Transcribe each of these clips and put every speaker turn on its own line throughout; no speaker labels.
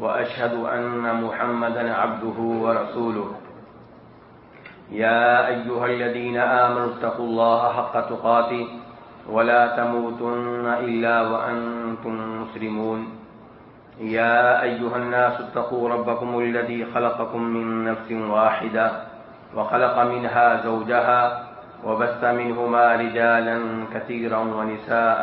وأشهد أن محمدا عبده ورسوله. يا أيها الذين آمنوا اتقوا الله حق تقاته ولا تموتن إلا وأنتم مسلمون. يا أيها الناس اتقوا ربكم الذي خلقكم من نفس واحدة وخلق منها زوجها وبث منهما رجالا كثيرا ونساء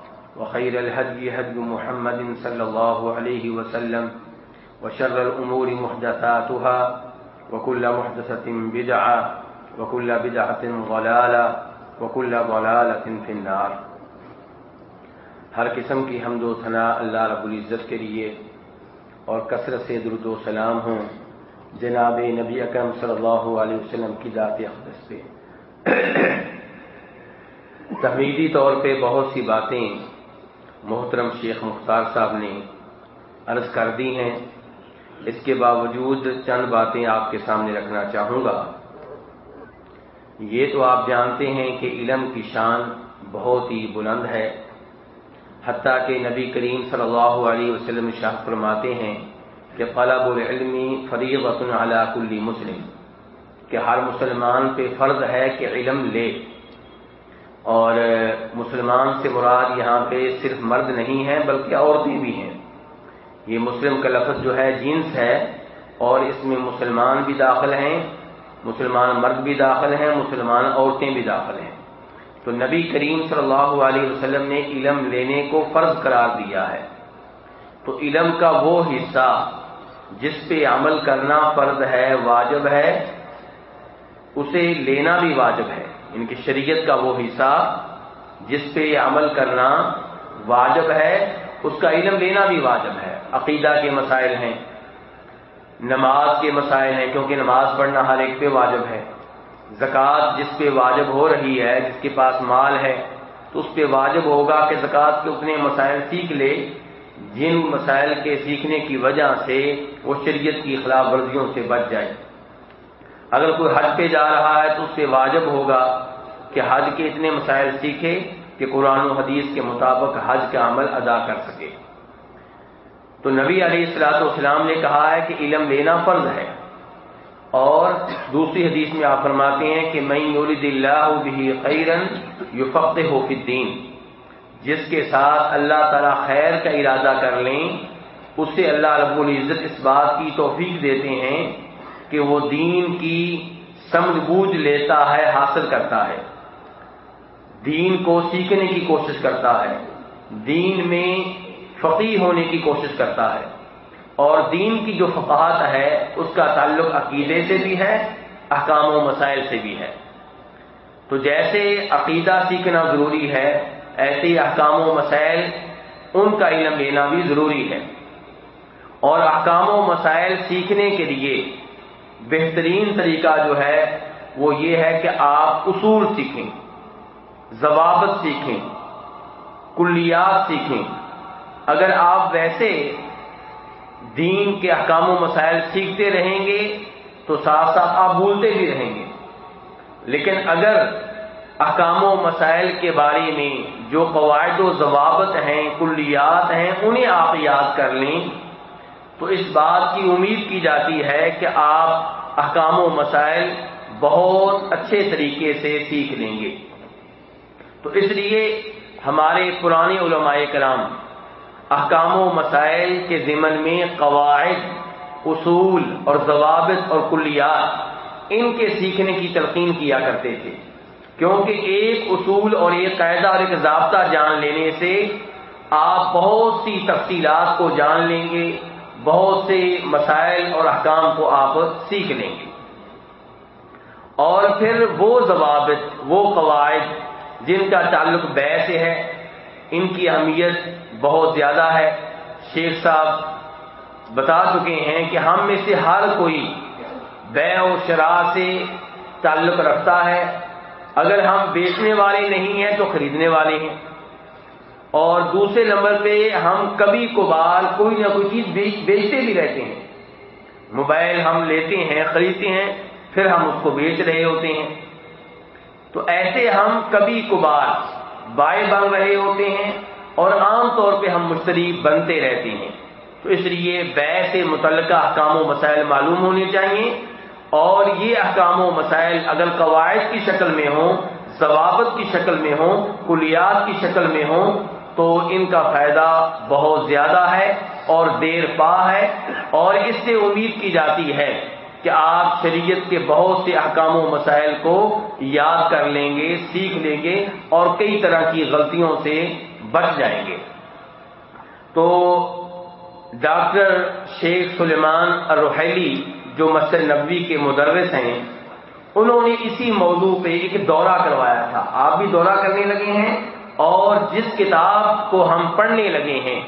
وخير الهدي هدي محمد صلى الله عليه وسلم وشر الأمور محدثاتها وكل محدثة بدعة وكل بدعة ضلالة وكل ضلالة في النار ہر قسم کی حمد و ثناء اللہ رب العزت کے لیے اور کثرت سے درد و سلام ہوں جناب نبی اکرم صلی اللہ علیہ وسلم کی ذات اقدس پہ تحمیدی طور پہ بہت سی باتیں محترم شیخ مختار صاحب نے عرض کر دی ہیں، اس کے باوجود چند باتیں آپ کے سامنے رکھنا چاہوں گا۔ یہ تو آپ جانتے ہیں کہ علم کی شان بہت ہی بلند ہے۔ حتیٰ کہ نبی کریم صلی اللہ علیہ وسلم شاہ فرماتے ہیں کہ طلب العلمی فریغت علی کل مسلم، کہ ہر مسلمان پہ فرض ہے کہ علم لے۔ اور مسلمان سے مراد یہاں پہ صرف مرد نہیں ہے بلکہ عورتیں بھی ہیں۔ یہ مسلم کا لفظ جو ہے، جنس ہے۔ اور اس میں مسلمان بھی داخل ہیں، مسلمان مرد بھی داخل ہیں، مسلمان عورتیں بھی داخل ہیں۔ تو نبی کریم صلی اللہ علیہ وسلم نے علم لینے کو فرض قرار دیا ہے۔ تو علم کا وہ حصہ جس پہ عمل کرنا فرض ہے، واجب ہے، اسے لینا بھی واجب ہے۔ ان کی شریعت کا وہ حصہ جس پہ یہ عمل کرنا واجب ہے، اس کا علم لینا بھی واجب ہے۔ عقیدہ کے مسائل ہیں، نماز کے مسائل ہیں، کیونکہ نماز پڑھنا ہر ایک پہ واجب ہے۔ زکوٰۃ جس پہ واجب ہو رہی ہے، جس کے پاس مال ہے، تو اس پہ واجب ہوگا کہ زکوٰۃ کے اتنے مسائل سیکھ لے، جن مسائل کے سیکھنے کی وجہ سے وہ شریعت کی خلاف ورزیوں سے بچ جائے۔ اگر کوئی حج پہ جا رہا ہے تو اس پہ واجب ہوگا کہ حج کے اتنے مسائل سیکھے کہ قرآن و حدیث کے مطابق حج کا عمل ادا کر سکے۔ تو نبی علیہ السلاۃ والسلام نے کہا ہے کہ علم لینا فرض ہے۔ اور دوسری حدیث میں آپ فرماتے ہیں کہ میں یولد اللہ بھی خیرن یو ہو دین جس کے ساتھ اللہ تعالی خیر کا ارادہ کر لیں، اس سے اللہ رب العزت اس بات کی توفیق دیتے ہیں کہ وہ دین کی سمجھ بوجھ لیتا ہے، حاصل کرتا ہے۔ دین کو سیکھنے کی کوشش کرتا ہے۔ دین میں فقی ہونے کی کوشش کرتا ہے۔ اور دین کی جو فقاہت ہے، اس کا تعلق عقیدے سے بھی ہے، احکام و مسائل سے بھی ہے۔ تو جیسے عقیدہ سیکھنا ضروری ہے، ایسے احکام و مسائل، ان کا علم لینا بھی ضروری ہے۔ اور احکام و مسائل سیکھنے کے لیے بہترین طریقہ جو ہے وہ یہ ہے کہ آپ اصول سیکھیں، ضوابط سیکھیں، کلیات سیکھیں۔ اگر آپ ویسے دین کے احکام و مسائل سیکھتے رہیں گے تو ساتھ ساتھ آپ بھولتے بھی رہیں گے۔ لیکن اگر احکام و مسائل کے بارے میں جو قواعد و ضوابط ہیں، کلیات ہیں، انہیں آپ یاد کر لیں تو اس بات کی امید کی جاتی ہے کہ آپ احکام و مسائل بہت اچھے طریقے سے سیکھ لیں گے۔ تو اس لیے ہمارے پرانے علماء کرام احکام و مسائل کے ضمن میں قواعد، اصول اور ضوابط اور کلیات ان کے سیکھنے کی تلقین کیا کرتے تھے۔ کیونکہ ایک اصول اور ایک قاعدہ اور ایک ضابطہ جان لینے سے آپ بہت سی تفصیلات کو جان لیں گے بہت سے مسائل اور احکام کو آپ سیکھ لیں گے۔ اور پھر وہ ضوابط، وہ قواعد جن کا تعلق بے سے ہے، ان کی اہمیت بہت زیادہ ہے۔ شیخ صاحب بتا چکے ہیں کہ ہم میں سے ہر کوئی بے و شراہ سے تعلق رکھتا ہے۔ اگر ہم بیچنے والے نہیں ہیں تو خریدنے والے ہیں۔ اور دوسرے نمبر پہ ہم کبھی کبھار کوئی نہ کوئی چیز بیچتے بھی رہتے ہیں۔ موبائل ہم لیتے ہیں، خریدتے ہیں، پھر ہم اس کو بیچ رہے ہوتے ہیں۔ تو ایسے ہم کبھی کبھار بائیں بن رہے ہوتے ہیں اور عام طور پہ ہم مشتری بنتے رہتے ہیں۔ تو اس لیے بے سے متعلقہ احکام و مسائل معلوم ہونے چاہیے۔ اور یہ احکام و مسائل اگر قواعد کی شکل میں ہوں، ضوابط کی شکل میں ہوں، کلیات کی شکل میں ہوں تو ان کا فائدہ بہت زیادہ ہے اور دیر پا ہے اور اس سے امید کی جاتی ہے کہ آپ شریعت کے بہت سے احکام و مسائل کو یاد کر لیں گے، سیکھ لیں گے اور کئی طرح کی غلطیوں سے بچ جائیں گے۔ تو ڈاکٹر شیخ سلیمان الرحیلی جو مسجد نبوی کے مدرس ہیں، انہوں نے اسی موضوع پہ ایک دورہ کروایا تھا۔ آپ بھی دورہ کرنے لگے ہیں؟ اور جس کتاب کو ہم پڑھنے لگے ہیں،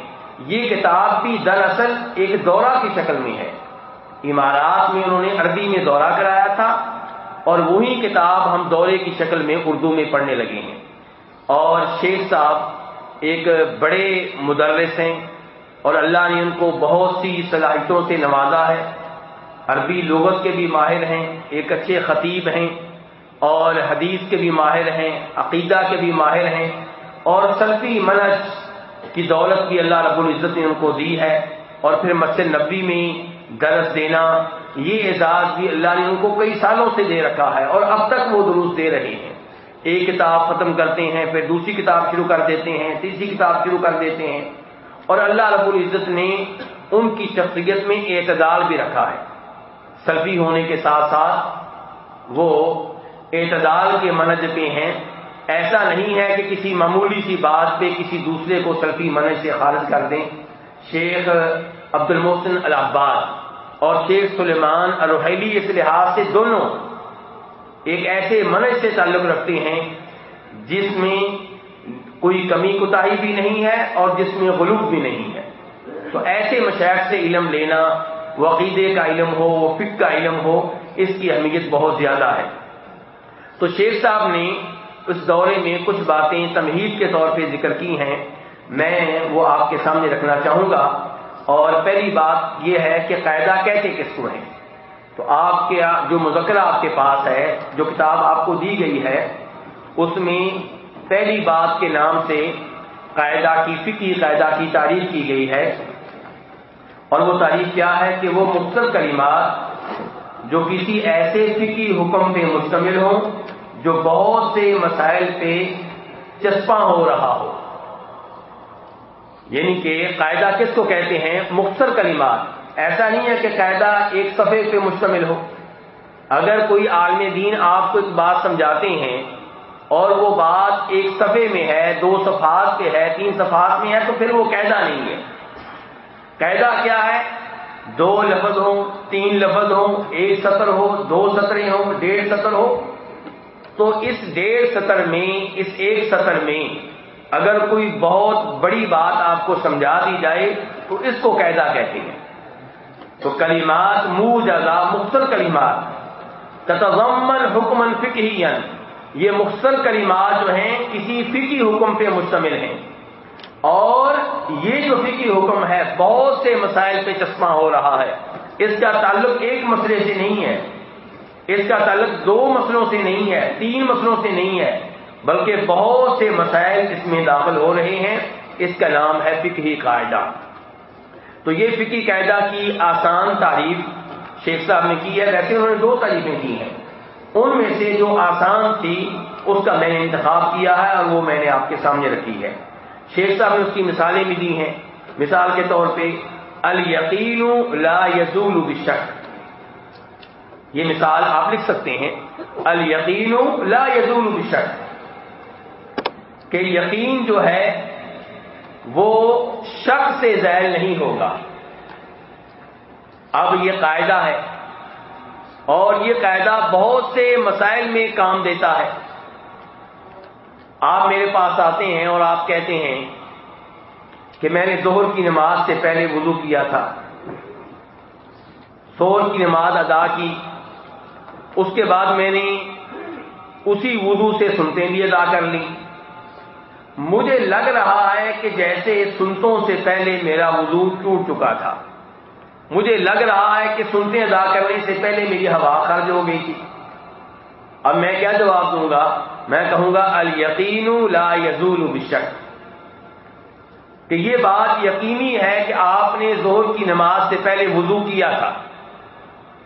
یہ کتاب بھی دراصل ایک دورہ کی شکل میں ہے۔ امارات میں انہوں نے عربی میں دورہ کرایا تھا اور وہی کتاب ہم دورے کی شکل میں اردو میں پڑھنے لگے ہیں۔ اور شیخ صاحب ایک بڑے مدرس ہیں اور اللہ نے ان کو بہت سی صلاحیتوں سے نوازا ہے۔ عربی لغت کے بھی ماہر ہیں، ایک اچھے خطیب ہیں۔ اور حدیث کے بھی ماہر ہیں، عقیدہ کے بھی ماہر ہیں۔ اور سلفی منج کی دولت بھی اللہ رب العزت نے ان کو دی ہے اور پھر مسجد نبی میں درس دینا، یہ اعزاز بھی اللہ نے ان کو کئی سالوں سے دے رکھا ہے اور اب تک وہ درست دے رہے ہیں۔ ایک کتاب ختم کرتے ہیں، پھر دوسری کتاب شروع کر دیتے ہیں، تیسری کتاب شروع کر دیتے ہیں۔ اور اللہ رب العزت نے ان کی شخصیت میں اعتدال بھی رکھا ہے۔ سلفی ہونے کے ساتھ ساتھ وہ اعتدال کے منج پہ ہیں۔ ایسا نہیں ہے کہ کسی معمولی سی بات پہ کسی دوسرے کو سلفی منج سے خارج کر دیں۔ شیخ عبد المحسن العباد اور شیخ سلیمان الرحیلی اس لحاظ سے دونوں ایک ایسے منج سے تعلق رکھتے ہیں جس میں کوئی کمی کوتا بھی نہیں ہے اور جس میں غلوب بھی نہیں ہے۔ تو ایسے مشاعر سے علم لینا وہ عقیدے کا علم ہو وہ فک کا علم ہو، اس کی اہمیت بہت زیادہ ہے۔ تو شیخ صاحب نے اس دورے میں کچھ باتیں تمہید کے طور پہ ذکر کی ہیں، میں وہ آپ کے سامنے رکھنا چاہوں گا۔ اور پہلی بات یہ ہے کہ قاعدہ کہتے کس کو ہیں؟ تو آپ کے جو مذکرہ آپ کے پاس ہے، جو کتاب آپ کو دی گئی ہے، اس میں پہلی بات کے نام سے قاعدہ کی فکی قاعدہ کی تعریف کی گئی ہے۔ اور وہ تعریف کیا ہے کہ وہ مختصر کلمات جو کسی ایسے فکی حکم پہ مشتمل ہوں جو بہت سے مسائل پہ چسپاں ہو رہا ہو۔ یعنی کہ قاعدہ کس کو کہتے ہیں؟ مختصر کلمات۔ ایسا نہیں ہے کہ قاعدہ ایک صفحے پہ مشتمل ہو۔ اگر کوئی عالم دین آپ کو ایک بات سمجھاتے ہیں اور وہ بات ایک صفحے میں ہے، دو صفحات پہ ہے، تین صفحات میں ہے، تو پھر وہ قاعدہ نہیں ہے۔ قاعدہ کیا ہے؟ دو لفظ ہو تین لفظ ہو ایک سطر ہو، دو سطریں ہو ڈیڑھ سطر ہو۔ تو اس ڈیڑھ سطر میں، اس ایک سطر میں اگر کوئی بہت بڑی بات آپ کو سمجھا دی جائے، تو اس کو قاعدہ کہتے ہیں۔ تو کلیمات منہ جگہ مختصر کلیمات تتضمن حکمن فکی یہ مختصر کلمات جو ہیں کسی فکی حکم پہ مشتمل ہیں۔ اور یہ جو فکی حکم ہے، بہت سے مسائل پہ چشمہ ہو رہا ہے۔ اس کا تعلق ایک مسئلے سے نہیں ہے۔ اس کا تعلق دو مسئلوں سے نہیں ہے، تین مسئلوں سے نہیں ہے، بلکہ بہت سے مسائل اس میں داخل ہو رہے ہیں۔ اس کا نام ہے فکی قاعدہ۔ تو یہ فکی قاعدہ کی آسان تعریف شیخ صاحب نے کی ہے، ویسے انہوں نے دو تعریفیں کی ہیں۔ ان میں سے جو آسان تھی، اس کا میں نے انتخاب کیا ہے اور وہ میں نے آپ کے سامنے رکھی ہے۔ شیخ صاحب نے اس کی مثالیں بھی دی ہیں۔ مثال کے طور پہ لا یزول بشک۔ یہ مثال آپ لکھ سکتے ہیں الیقین لا یزول بشک۔ کہ یقین جو ہے، وہ شک سے زائل نہیں ہوگا۔ اب یہ قاعدہ ہے، اور یہ قاعدہ بہت سے مسائل میں کام دیتا ہے۔ آپ میرے پاس آتے ہیں اور آپ کہتے ہیں کہ میں نے دوہر کی نماز سے پہلے وضو کیا تھا۔ سور کی نماز ادا کی۔ اس کے بعد میں نے اسی وضو سے سنتے بھی ادا کر لی مجھے لگ رہا ہے کہ جیسے سنتوں سے پہلے میرا وضو ٹوٹ چکا تھا۔ مجھے لگ رہا ہے کہ سنتے ادا کرنے سے پہلے میری ہوا خرچ ہو گئی تھی۔ اب میں کیا جواب دوں گا؟ میں کہوں گا الیقین لا یزول بشک۔ کہ یہ بات یقینی ہے کہ آپ نے زہر کی نماز سے پہلے وضو کیا تھا۔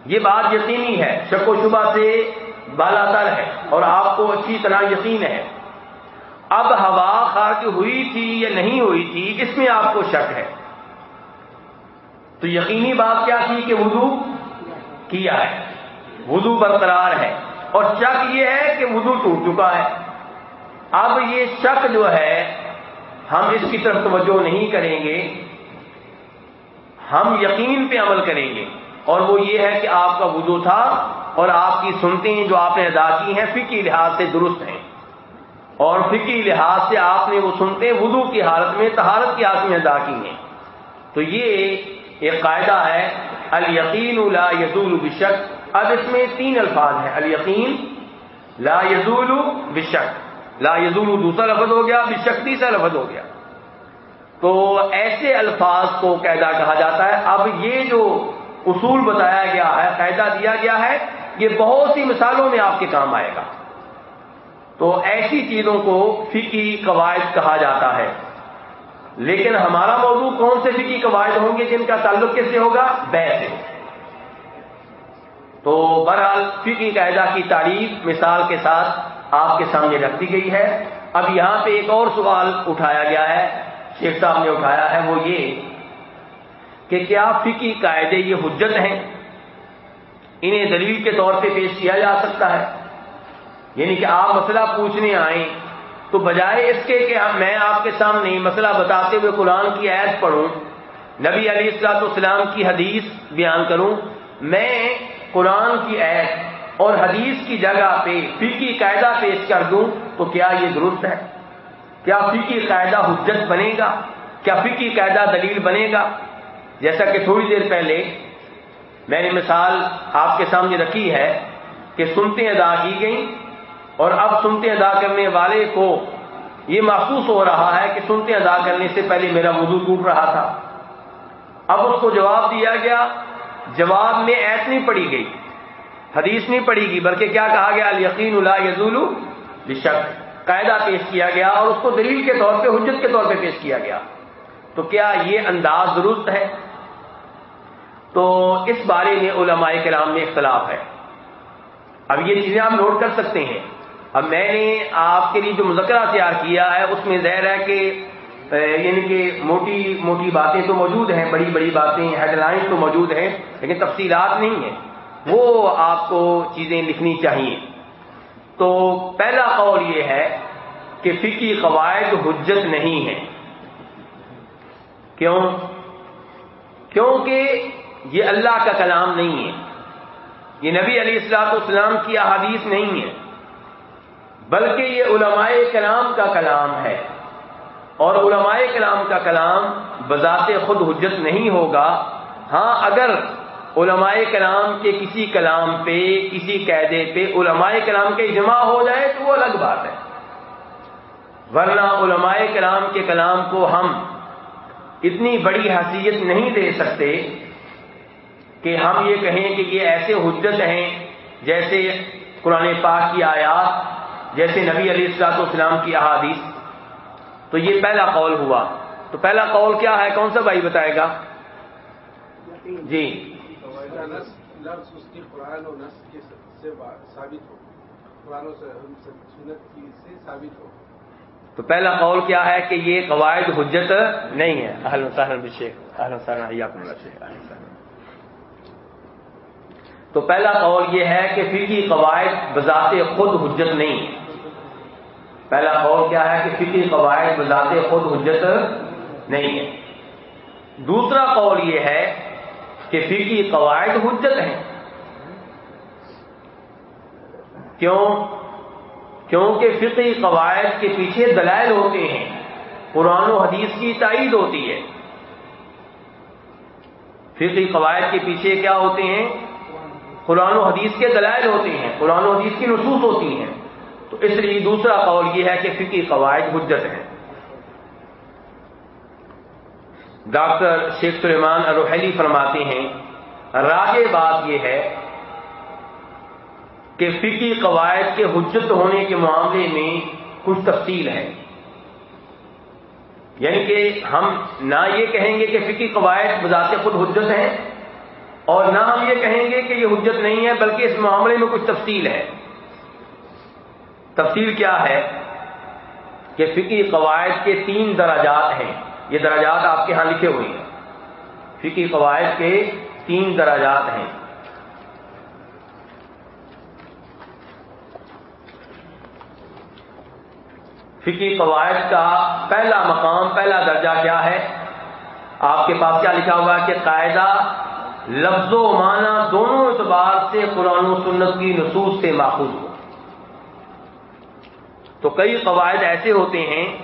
یہ بات یقینی ہے، شک و شبہ سے بالا تر ہے اور آپ کو اچھی طرح یقین ہے۔ اب ہوا خارج ہوئی تھی یا نہیں ہوئی تھی، اس میں آپ کو شک ہے۔ تو یقینی بات کیا تھی کہ وضو کیا ہے؟ وضو برقرار ہے۔ اور شک یہ ہے کہ وضو ٹوٹ چکا ہے۔ اب یہ شک جو ہے، ہم اس کی طرف توجہ نہیں کریں گے۔ ہم یقین پہ عمل کریں گے۔ اور وہ یہ ہے کہ آپ کا وضو تھا اور آپ کی سنتے ہیں جو آپ نے ادا کی ہیں فکی لحاظ سے درست ہیں۔ اور فکی لحاظ سے آپ نے وہ سنتے وضو کی حالت میں تہارت کی حالت میں ادا کی ہیں۔ تو یہ ایک قاعدہ ہے، الیقین لا یزول بشک۔ اب اس میں تین الفاظ ہیں، الیقین لا یزول بشک۔ لا یزول دوسرا لفظ ہو گیا، بشک تیسرا لفظ ہو گیا۔ تو ایسے الفاظ کو قاعدہ کہا جاتا ہے۔ اب یہ جو اصول بتایا گیا ہے، قاعدہ دیا گیا ہے یہ بہت سی مثالوں میں آپ کے کام آئے گا۔ تو ایسی چیزوں کو فکی قواعد کہا جاتا ہے۔ لیکن ہمارا موضوع کون سے فکی قواعد ہوں گے جن کا تعلق کس سے ہوگا؟ بے سے۔ تو بہرحال فکی قاعدہ کی تعریف مثال کے ساتھ آپ کے سامنے رکھ دی گئی ہے۔ اب یہاں پہ ایک اور سوال اٹھایا گیا ہے، شیخ صاحب نے اٹھایا ہے، وہ یہ کہ کیا فکی قاعدے یہ حجت ہیں؟ انہیں دلیل کے طور پہ پیش کیا جا سکتا ہے۔ یعنی کہ آپ مسئلہ پوچھنے آئیں تو بجائے اس کے کہ میں آپ کے سامنے مسئلہ بتاتے ہوئے قرآن کی عید پڑھوں، نبی علی السلاط اسلام کی حدیث بیان کروں، میں قرآن کی عید اور حدیث کی جگہ پہ فکی قاعدہ پیش کر دوں تو کیا یہ درست ہے؟ کیا فکی قاعدہ حجت بنے گا؟ کیا فکی قاعدہ دلیل بنے گا؟ جیسا کہ تھوڑی دیر پہلے میں نے مثال آپ کے سامنے رکھی ہے کہ سنتے ادا کی گئیں اور اب سنتے ادا کرنے والے کو یہ محسوس ہو رہا ہے کہ سنتے ادا کرنے سے پہلے میرا وضو ٹوٹ رہا تھا۔ اب اس کو جواب دیا گیا، جواب میں ایس نہیں پڑی گئی، حدیث نہیں پڑی گی بلکہ کیا کہا گیا؟ یقین اللہ یزول بشک۔ قاعدہ پیش کیا گیا اور اس کو دلیل کے طور پہ، حجت کے طور پہ پیش کیا گیا۔ تو کیا یہ انداز درست ہے؟ تو اس بارے میں علماء کلام میں اختلاف ہے۔ اب یہ چیزیں آپ نوٹ کر سکتے ہیں۔ اب میں نے آپ کے لیے جو مذکرہ تیار کیا ہے، اس میں ظاہر ہے کہ یعنی کہ موٹی موٹی باتیں تو موجود ہیں، بڑی بڑی باتیں ہیڈ لائن تو موجود ہیں، لیکن تفصیلات نہیں ہیں۔ وہ آپ کو چیزیں لکھنی چاہیے۔ تو پہلا قول یہ ہے کہ فکی قواعد حجت نہیں ہے کیوں؟ کیونکہ یہ اللہ کا کلام نہیں ہے۔ یہ نبی علی السلاط اسلام کی احادیث نہیں ہے۔ بلکہ یہ علماء کلام کا کلام ہے۔ اور علماء کلام کا کلام بذات خود حجت نہیں ہوگا۔ ہاں اگر علماء کلام کے کسی کلام پہ، کسی قیدے پہ علماء کلام کے اجماع ہو جائے تو وہ الگ بات ہے۔ ورنہ علماء کلام کے کلام کو ہم اتنی بڑی حیثیت نہیں دے سکتے کہ ہم یہ کہیں کہ یہ ایسے حجت ہیں جیسے قرآن پاک کی آیات، جیسے نبی علی السلاط اسلام کی احادیث۔ تو یہ پہلا قول ہوا۔ تو پہلا قول کیا ہے؟ کون سا بھائی بتائے گا؟ جی۔ تو پہلا قول کیا ہے کہ یہ قواعد حجت نہیں ہے اہل اہل تو پہلا قول یہ ہے کہ فقی قواعد بذات خود حجت نہیں۔ پہلا قول کیا ہے کہ فقی قواعد بذات خود حجت نہیں ہے۔ دوسرا قول یہ ہے کہ فقی قواعد حجت ہیں۔ کیوں؟ کیونکہ فقی قواعد کے پیچھے دلائل ہوتے ہیں۔ قرآن و حدیث کی تائید ہوتی ہے۔ فقی قواعد کے پیچھے کیا ہوتے ہیں؟ قرآن و حدیث کے دلائل ہوتے ہیں، قرآن و حدیث کی نصوص ہوتی ہیں۔ تو اس لیے دوسرا قول یہ ہے کہ فقی قواعد حجت ہیں۔ ڈاکٹر شیخ سلیمان اروحلی فرماتے ہیں راج بات یہ ہے کہ فقی قواعد کے حجت ہونے کے معاملے میں کچھ تفصیل ہے یعنی کہ ہم نہ یہ کہیں گے کہ فقی قواعد بذات خود حجت ہیں اور نہ ہم یہ کہیں گے کہ یہ حجت نہیں ہے، بلکہ اس معاملے میں کچھ تفصیل ہے۔ تفصیل کیا ہے؟ کہ فقی قواعد کے تین درجات ہیں۔ یہ درجات آپ کے ہاں لکھے ہوئے ہیں۔ فقی قواعد کے تین درجات ہیں۔ فقی قواعد کا پہلا مقام، پہلا درجہ کیا ہے؟ آپ کے پاس کیا لکھا ہوا کہ قاعدہ لفظ و معنی دونوں اعتبار سے قرآن و سنت کی نصوص سے ماخوذ ہو تو کئی قواعد ایسے ہوتے ہیں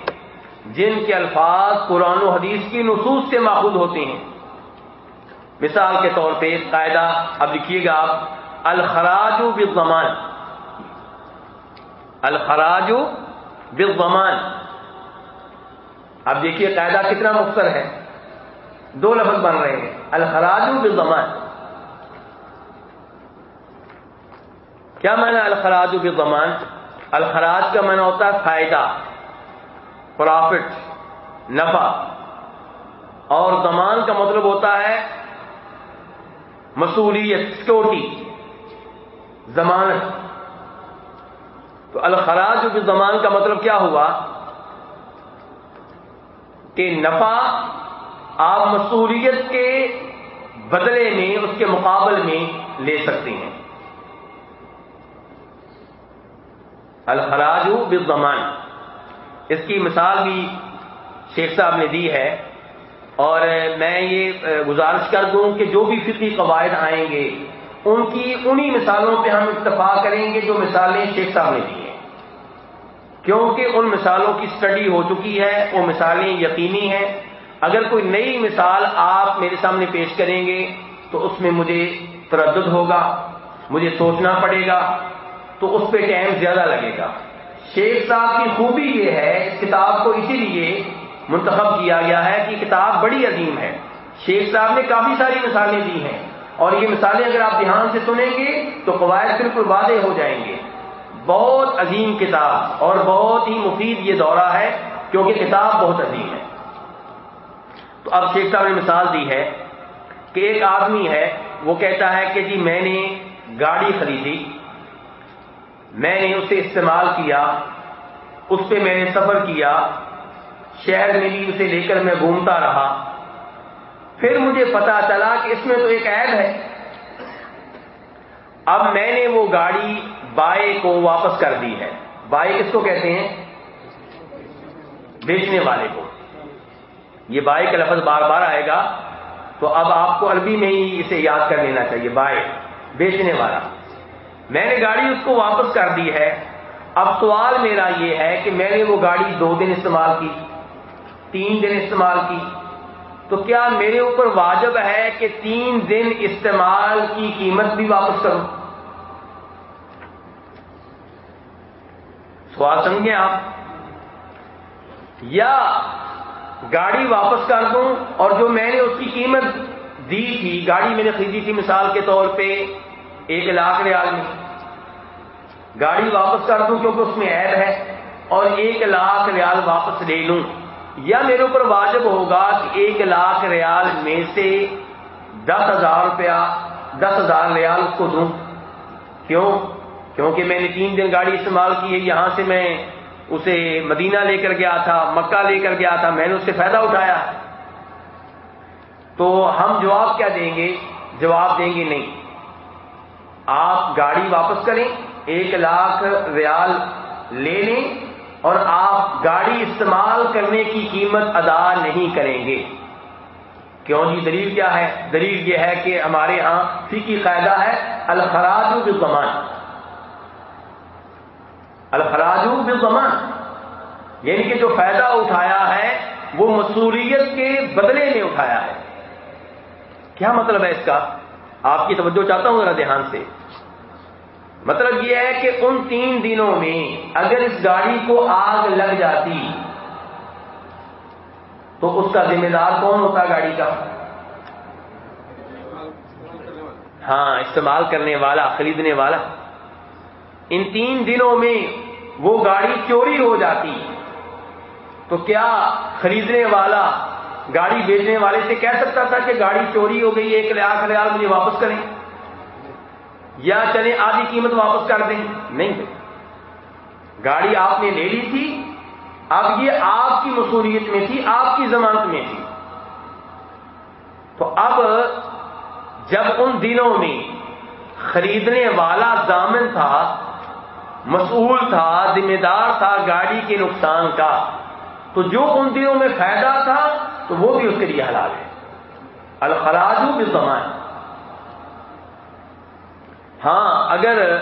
جن کے الفاظ قرآن و حدیث کی نصوص سے ماخوذ ہوتے ہیں۔ مثال کے طور پہ قاعدہ اب لکھیے گا آپ، الخراج بالضمان۔ الخراج بالضمان۔ اب دیکھیے قاعدہ کتنا مختصر ہے۔ دو لفظ بن رہے ہیں۔ الخراج بالضمان۔ کیا معنی الخراج بالضمان؟ الخراج کا معنی ہوتا ہے فائدہ پرافٹ نفع۔ اور زمان کا مطلب ہوتا ہے مصولیت سیکورٹی ضمانت۔ تو الخراج بھی زمان کا مطلب کیا ہوا؟ کہ نفع آپ مصولیت کے بدلے میں، اس کے مقابل میں لے سکتے ہیں۔ الخراج بالضمان۔ اس کی مثال بھی شیخ صاحب نے دی ہے۔ اور میں یہ گزارش کر دوں کہ جو بھی فطری قواعد آئیں گے، ان کی انہی مثالوں پہ ہم اتفاق کریں گے جو مثالیں شیخ صاحب نے دی ہیں۔ کیونکہ ان مثالوں کی اسٹڈی ہو چکی ہے، وہ مثالیں یقینی ہیں۔ اگر کوئی نئی مثال آپ میرے سامنے پیش کریں گے تو اس میں مجھے تردد ہوگا، مجھے سوچنا پڑے گا، تو اس پہ ٹائم زیادہ لگے گا۔ شیخ صاحب کی خوبی یہ ہے، اس کتاب کو اسی لیے منتخب کیا گیا ہے کہ کتاب بڑی عظیم ہے۔ شیخ صاحب نے کافی ساری مثالیں دی ہیں۔ اور یہ مثالیں اگر آپ دھیان سے سنیں گے تو قواعد بالکل واضح ہو جائیں گے۔ بہت عظیم کتاب اور بہت ہی مفید یہ دورہ ہے کیونکہ کتاب بہت عظیم ہے۔ تو اب شیخ صاحب نے مثال دی ہے کہ ایک آدمی ہے، وہ کہتا ہے کہ جی میں نے گاڑی خریدی، میں نے اسے استعمال کیا، اس پہ میں نے سفر کیا، شہر میں بھی اسے لے کر میں گھومتا رہا۔ پھر مجھے پتا چلا کہ اس میں تو ایک عیب ہے۔ اب میں نے وہ گاڑی بائے کو واپس کر دی ہے۔ بائے کس کو کہتے ہیں؟ بیچنے والے کو۔ یہ بائے کا لفظ بار بار آئے گا، تو اب آپ کو عربی میں ہی اسے یاد کر لینا چاہیے بائے بیچنے والا۔ میں نے گاڑی اس کو واپس کر دی ہے۔ اب سوال میرا یہ ہے کہ میں نے وہ گاڑی دو دن استعمال کی، تین دن استعمال کی، تو کیا میرے اوپر واجب ہے کہ تین دن استعمال کی قیمت بھی واپس کروں؟ سوال سمجھیں آپ؟ یا گاڑی واپس کر دوں اور جو میں نے اس کی قیمت دی تھی، گاڑی میں نے خریدی تھی مثال کے طور پہ ایک لاکھ ریال میں۔ گاڑی واپس کر دوں کیونکہ اس میں عیب ہے اور ایک لاکھ ریال واپس لے لوں۔ یا میرے اوپر واجب ہوگا کہ ایک لاکھ ریال میں سے دس ہزار روپیہ، دس ہزار ریال اس کو دوں۔ کیوں؟ کیونکہ میں نے تین دن گاڑی استعمال کی ہے، یہاں سے میں اسے مدینہ لے کر گیا تھا، مکہ لے کر گیا تھا، میں نے اس سے فائدہ اٹھایا۔ تو ہم جواب کیا دیں گے؟ جواب دیں گے نہیں۔ آپ گاڑی واپس کریں، ایک لاکھ ریال لے لیں اور آپ گاڑی استعمال کرنے کی قیمت ادا نہیں کریں گے۔ کیوں جی؟ دلیل کیا ہے؟ دلیل یہ ہے کہ ہمارے ہاں فی کی قاعدہ ہے، الخراج بالضمان۔ الخراج بالضمان یعنی کہ جو فائدہ اٹھایا ہے، وہ مصولیت کے بدلے میں اٹھایا ہے۔ کیا مطلب ہے اس کا؟ آپ کی توجہ چاہتا ہوں ذرا دھیان سے۔ مطلب یہ ہے کہ ان تین دنوں میں اگر اس گاڑی کو آگ لگ جاتی، تو اس کا ذمہ دار کون ہوتا گاڑی کا؟ ہاں استعمال کرنے والا، خریدنے والا۔ ان تین دنوں میں وہ گاڑی چوری ہو جاتی۔ تو کیا خریدنے والا گاڑی بیچنے والے سے کہہ سکتا تھا کہ گاڑی چوری ہو گئی، ایک لاکھ ریال مجھے واپس کریں؟ یا چلے آدھی قیمت واپس کر دیں؟ نہیں۔ گاڑی آپ نے لے لی تھی، اب یہ آپ کی مصوریت میں تھی، آپ کی ضمانت میں تھی۔ تو اب جب ان دنوں میں خریدنے والا ضامن تھا مسئول تھا، ذمہ دار تھا گاڑی کے نقصان کا۔ تو جو ان دنوں میں فائدہ تھا، تو وہ بھی اس کے لیے حلال ہے۔ الخراج بھی زمان ہاں اگر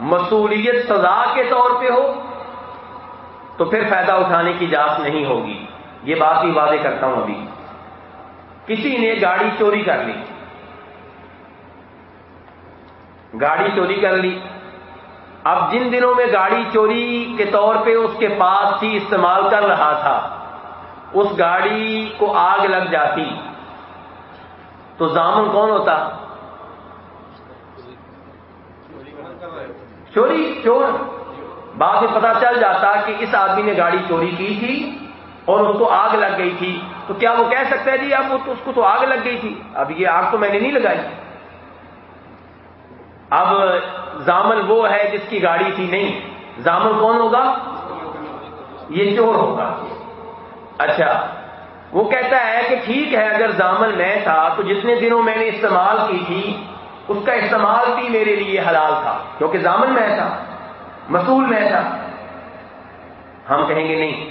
مصولیت سزا کے طور پہ ہو، تو پھر فائدہ اٹھانے کی اجازت نہیں ہوگی۔ یہ بات بھی واضح کرتا ہوں ابھی۔ کسی نے گاڑی چوری کر لی۔ گاڑی چوری کر لی۔ اب جن دنوں میں گاڑی چوری کے طور پہ اس کے پاس تھی، استعمال کر رہا تھا، اس گاڑی کو آگ لگ جاتی۔ تو زامن کون ہوتا؟ چوری، چور۔ بعد میں پتا چل جاتا کہ اس آدمی نے گاڑی چوری کی تھی اور اس کو آگ لگ گئی تھی۔ تو کیا وہ کہہ سکتا ہے جی اب اس کو تو آگ لگ گئی تھی۔ اب یہ آگ تو میں نے نہیں لگائی۔ اب زامن وہ ہے جس کی گاڑی تھی نہیں۔ زامن کون ہوگا؟ یہ چور ہوگا۔ اچھا وہ کہتا ہے کہ ٹھیک ہے، اگر زامن میں تھا تو جتنے دنوں میں نے استعمال کی تھی، اس کا استعمال بھی میرے لیے حلال تھا، کیونکہ زامن میں تھا، مسول میں تھا۔ ہم کہیں گے نہیں۔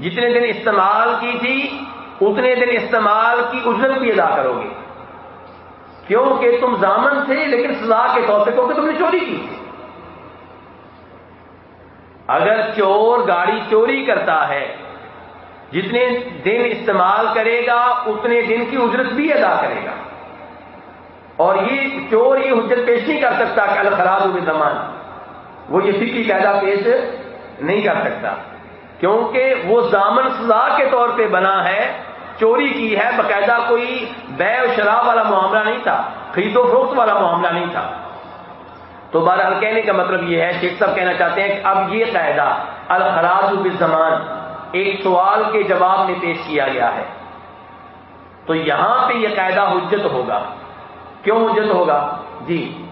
جتنے دن استعمال کی تھی، اتنے دن استعمال کی اجرت بھی ادا کرو گے۔ کیونکہ تم زامن تھے، لیکن سزا کے طور پہ کیونکہ تم نے چوری کی۔ اگر چور گاڑی چوری کرتا ہے، جتنے دن استعمال کرے گا، اتنے دن کی اجرت بھی ادا کرے گا۔ اور یہ چور یہ حجت پیش نہیں کر سکتا کہ الخراب ہوئے زمان۔ وہ یہ فکری قاعدہ پیش نہیں کر سکتا۔ کیونکہ وہ زامن سزا کے طور پہ بنا ہے، چوری کی ہے، باقاعدہ کوئی بے و شراب والا معاملہ نہیں تھا خرید و فروخت والا معاملہ نہیں تھا۔ تو بہرحال کہنے کا مطلب یہ ہے شیخ صاحب کہنا چاہتے ہیں کہ اب یہ قاعدہ الخراج بالزمان ایک سوال کے جواب میں پیش کیا گیا ہے۔ تو یہاں پہ یہ قاعدہ حجت ہوگا۔ کیوں حجت ہوگا؟ جی۔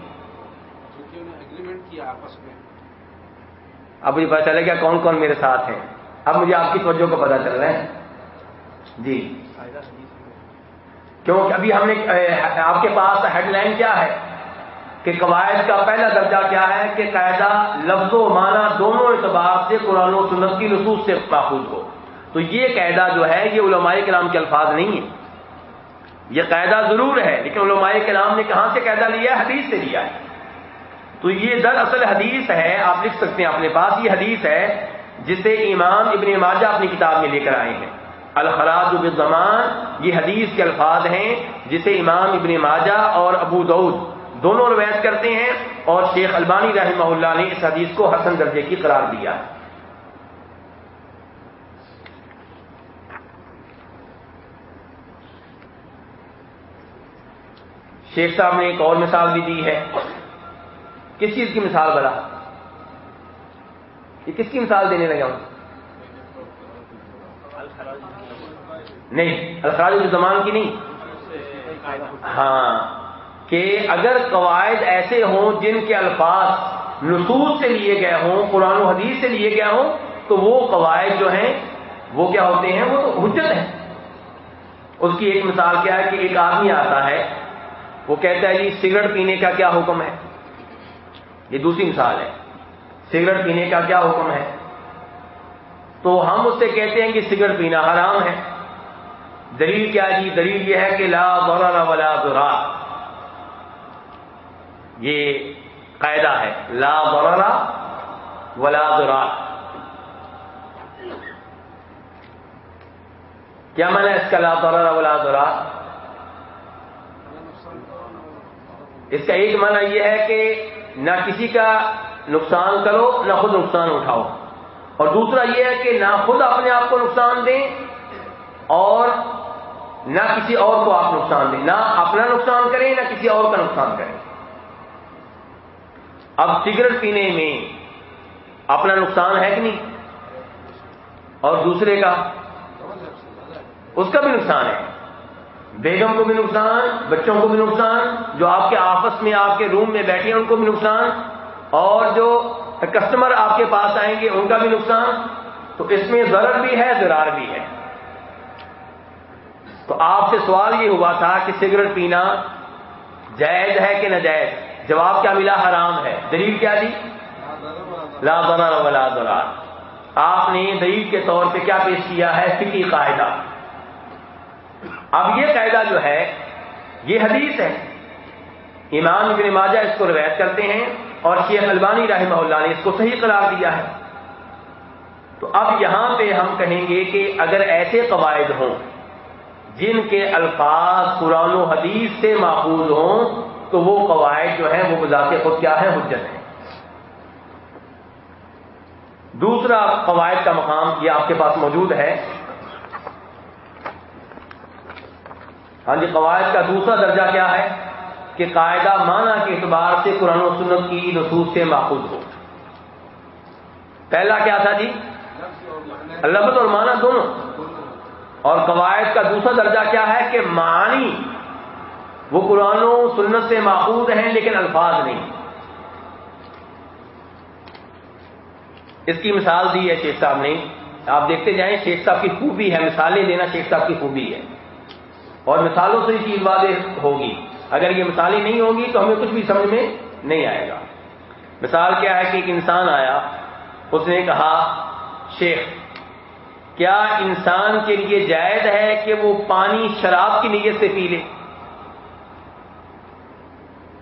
اب مجھے پتا چلے گا کون کون میرے ساتھ ہیں۔ اب مجھے آپ کی توجہ کو پتا چل رہا ہے۔ جی۔ کیونکہ ابھی ہم نے آپ کے پاس ہیڈ لائن کیا ہے کہ قواعد کا پہلا درجہ کیا ہے کہ قاعدہ لفظ و معنی دونوں اعتبار سے قرآن و سنت کی نصوص سے محفوظ ہو۔ تو یہ قاعدہ جو ہے، یہ علماء کلام کے الفاظ نہیں ہے یہ قاعدہ ضرور ہے، لیکن علماء کلام نے کہاں سے قاعدہ لیا ہے؟ حدیث سے لیا ہے۔ تو یہ دراصل حدیث ہے، آپ لکھ سکتے ہیں اپنے پاس، یہ حدیث ہے جسے امام ابن ماجہ اپنی کتاب میں لے کر آئے ہیں۔ الخراج بالزمان یہ حدیث کے الفاظ ہیں جسے امام ابن ماجہ اور ابو دعود دونوں روایت کرتے ہیں اور شیخ البانی رحمہ اللہ نے اس حدیث کو حسن درجے کی قرار دیا ہے۔ شیخ صاحب نے ایک اور مثال بھی دی ہے۔ کس چیز کی مثال بڑا یہ کس کی مثال دینے لگا ہوں؟ نہیں الخراج زمان کی نہیں۔ ہاں کہ اگر قواعد ایسے ہوں جن کے الفاظ نصوص سے لیے گئے ہوں، قرآن و حدیث سے لیے گئے ہوں، تو وہ قواعد جو ہیں، وہ کیا ہوتے ہیں؟ وہ تو حجت ہے اس کی ایک مثال کیا ہے کہ ایک آدمی آتا ہے، وہ کہتا ہے جی سگریٹ پینے کا کیا حکم ہے؟ یہ دوسری مثال ہے۔ سگریٹ پینے کا کیا حکم ہے؟ تو ہم اس سے کہتے ہیں کہ سگریٹ پینا حرام ہے۔ دلیل کیا جی؟ دلیل یہ ہے کہ لا ضرر ولا ضرار. یہ قاعدہ ہے. لا ضرر ولا ضرار. کیا میں نے اس کا لا ضرر ولا ضرار؟ اس کا ایک معنی یہ ہے کہ نہ کسی کا نقصان کرو، نہ خود نقصان اٹھاؤ. اور دوسرا یہ ہے کہ نہ خود اپنے آپ کو نقصان دیں اور نہ کسی اور کو آپ نقصان دیں، نہ اپنا نقصان کریں، نہ کسی اور کا نقصان کریں۔ اب سگریٹ پینے میں اپنا نقصان ہے کہ نہیں؟ اور دوسرے کا؟ اس کا بھی نقصان ہے۔ بیگم کو بھی نقصان، بچوں کو بھی نقصان، جو آپ کے آپس میں، آپ کے روم میں بیٹھے ہیں، ان کو بھی نقصان، اور جو کسٹمر آپ کے پاس آئیں گے، ان کا بھی نقصان۔ تو اس میں ضرر بھی ہے زرار بھی ہے۔ تو آپ سے سوال یہ ہوا تھا کہ سگریٹ پینا جائز ہے کہ ناجائز؟ جواب کیا ملا؟ حرام ہے۔ دلیل کیا دی؟ لا ضرر ولا ضرار۔ آپ نے دلیل کے طور پہ کیا پیش کیا ہے؟ فکی قاعدہ۔ اب یہ قاعدہ جو ہے، یہ حدیث ہے۔ امام ابن ماجہ اس کو روایت کرتے ہیں اور شیخ البانی رحمہ اللہ نے اس کو صحیح قرار دیا ہے۔ تو اب یہاں پہ ہم کہیں گے کہ اگر ایسے قواعد ہوں جن کے الفاظ قرآن و حدیث سے معقول ہوں تو وہ قواعد جو ہیں وہ بذات خود کیا ہے حجت ہے دوسرا قواعد کا مقام یہ آپ کے پاس موجود ہے۔ ہاں جی قواعد کا دوسرا درجہ کیا ہے؟ کہ قاعدہ معنی کے اعتبار سے قرآن و سنت کی نصوص سے ماخوذ ہو۔ پہلا کیا تھا جی؟ لفظ اور معنی دونوں۔ اور قواعد کا دوسرا درجہ کیا ہے کہ معنی وہ قرآن و سنت سے ماخوذ ہیں لیکن الفاظ نہیں۔ اس کی مثال دی ہے شیخ صاحب نے۔ آپ دیکھتے جائیں شیخ صاحب کی خوبی ہے، مثالیں دینا شیخ صاحب کی خوبی ہے۔ اور مثالوں سے چیز واضح ہوگی۔ اگر یہ مثالیں نہیں ہوگی تو ہمیں کچھ بھی سمجھ میں نہیں آئے گا۔ مثال کیا ہے کہ ایک انسان آیا، اس نے کہا، شیخ کیا انسان کے لیے جائز ہے کہ وہ پانی شراب کی نیت سے پی لے؟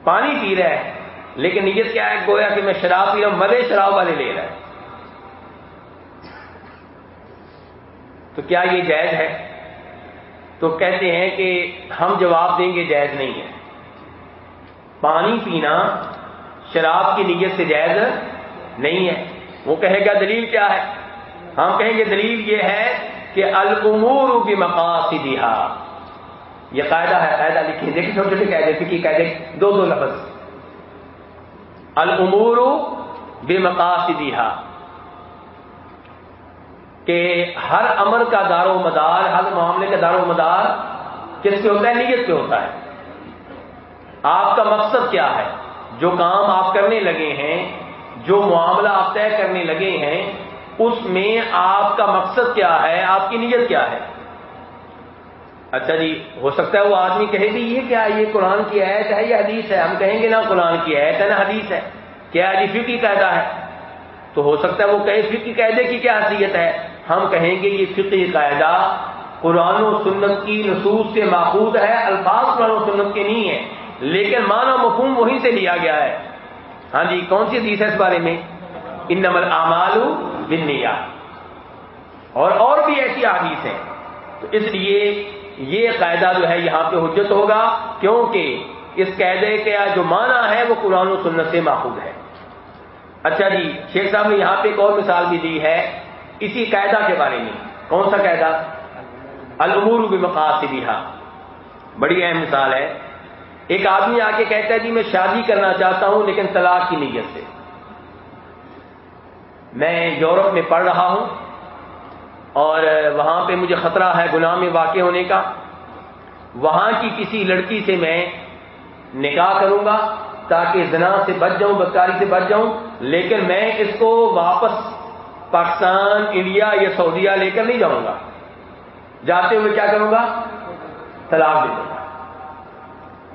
پانی پی رہا ہے، لیکن نیت کیا ہے؟ گویا کہ میں شراب پی رہا ہوں، مزے شراب والے لے رہا ہے۔ تو کیا یہ جائز ہے؟ تو کہتے ہیں کہ ہم جواب دیں گے جائز نہیں ہے۔ پانی پینا شراب کی نیت سے جائز نہیں ہے۔ وہ کہے گا دلیل کیا ہے؟ ہم کہیں گے دلیل یہ ہے کہ العمور بھی مقاصدہ یہ قاعدہ ہے، قاعدہ لکھیے دیکھیے چھوٹے چھوٹے قاعدے فکی قاعدے، دو دو لفظ۔ العمور بے کہ ہر امر کا دار و مدار، ہر معاملے کا دار و مدار کس پہ ہوتا ہے؟ نیت پہ ہوتا ہے۔ آپ کا مقصد کیا ہے؟ جو کام آپ کرنے لگے ہیں، جو معاملہ آپ طے کرنے لگے ہیں اس میں آپ کا مقصد کیا ہے؟ آپ کی نیت کیا ہے؟ اچھا جی ہو سکتا ہے وہ آدمی کہے گی یہ کیا یہ قرآن کی عید ہے یا حدیث ہے؟ ہم کہیں گے نا، قرآن کی عید ہے نا حدیث ہے۔ کیا جی فکی قاعدہ ہے۔ تو ہو سکتا ہے وہ کہے فکی قاعدے کی کیا حیثیت ہے؟ ہم کہیں گے یہ فقی قاعدہ قرآن و سنت کی نصوص سے ماخوذ ہے، الفاظ قرآن و سنت کے نہیں ہے لیکن معنی مفہوم وہیں سے لیا گیا ہے۔ ہاں جی کون سی حدیث ہے اس بارے میں؟ ان نمل امال بنیا اور اور بھی ایسی حدیث ہیں تو اس لیے یہ قاعدہ جو ہے یہاں پہ حجت ہوگا، کیونکہ اس قاعدے کا جو معنی ہے وہ قرآن و سنت سے ماخوذ ہے۔ اچھا جی شیخ صاحب نے یہاں پہ ایک اور مثال بھی دی ہے اسی قاعدہ کے بارے میں۔ کون سا قاعدہ؟ العمور بمقاصدہ بڑی اہم مثال ہے۔ ایک آدمی آ کے کہتا ہے جی میں شادی کرنا چاہتا ہوں، لیکن طلاق کی نیت سے۔ میں یورپ میں پڑھ رہا ہوں اور وہاں پہ مجھے خطرہ ہے، گناہ میں واقع ہونے کا۔ وہاں کی کسی لڑکی سے میں نکاح کروں گا تاکہ زنا سے بچ جاؤں، بدکاری سے بچ جاؤں، لیکن میں اس کو واپس پاکستان، انڈیا یا سعودیہ لے کر نہیں جاؤں گا۔ جاتے ہوئے کیا کروں گا؟ طلاق دے دوں گا۔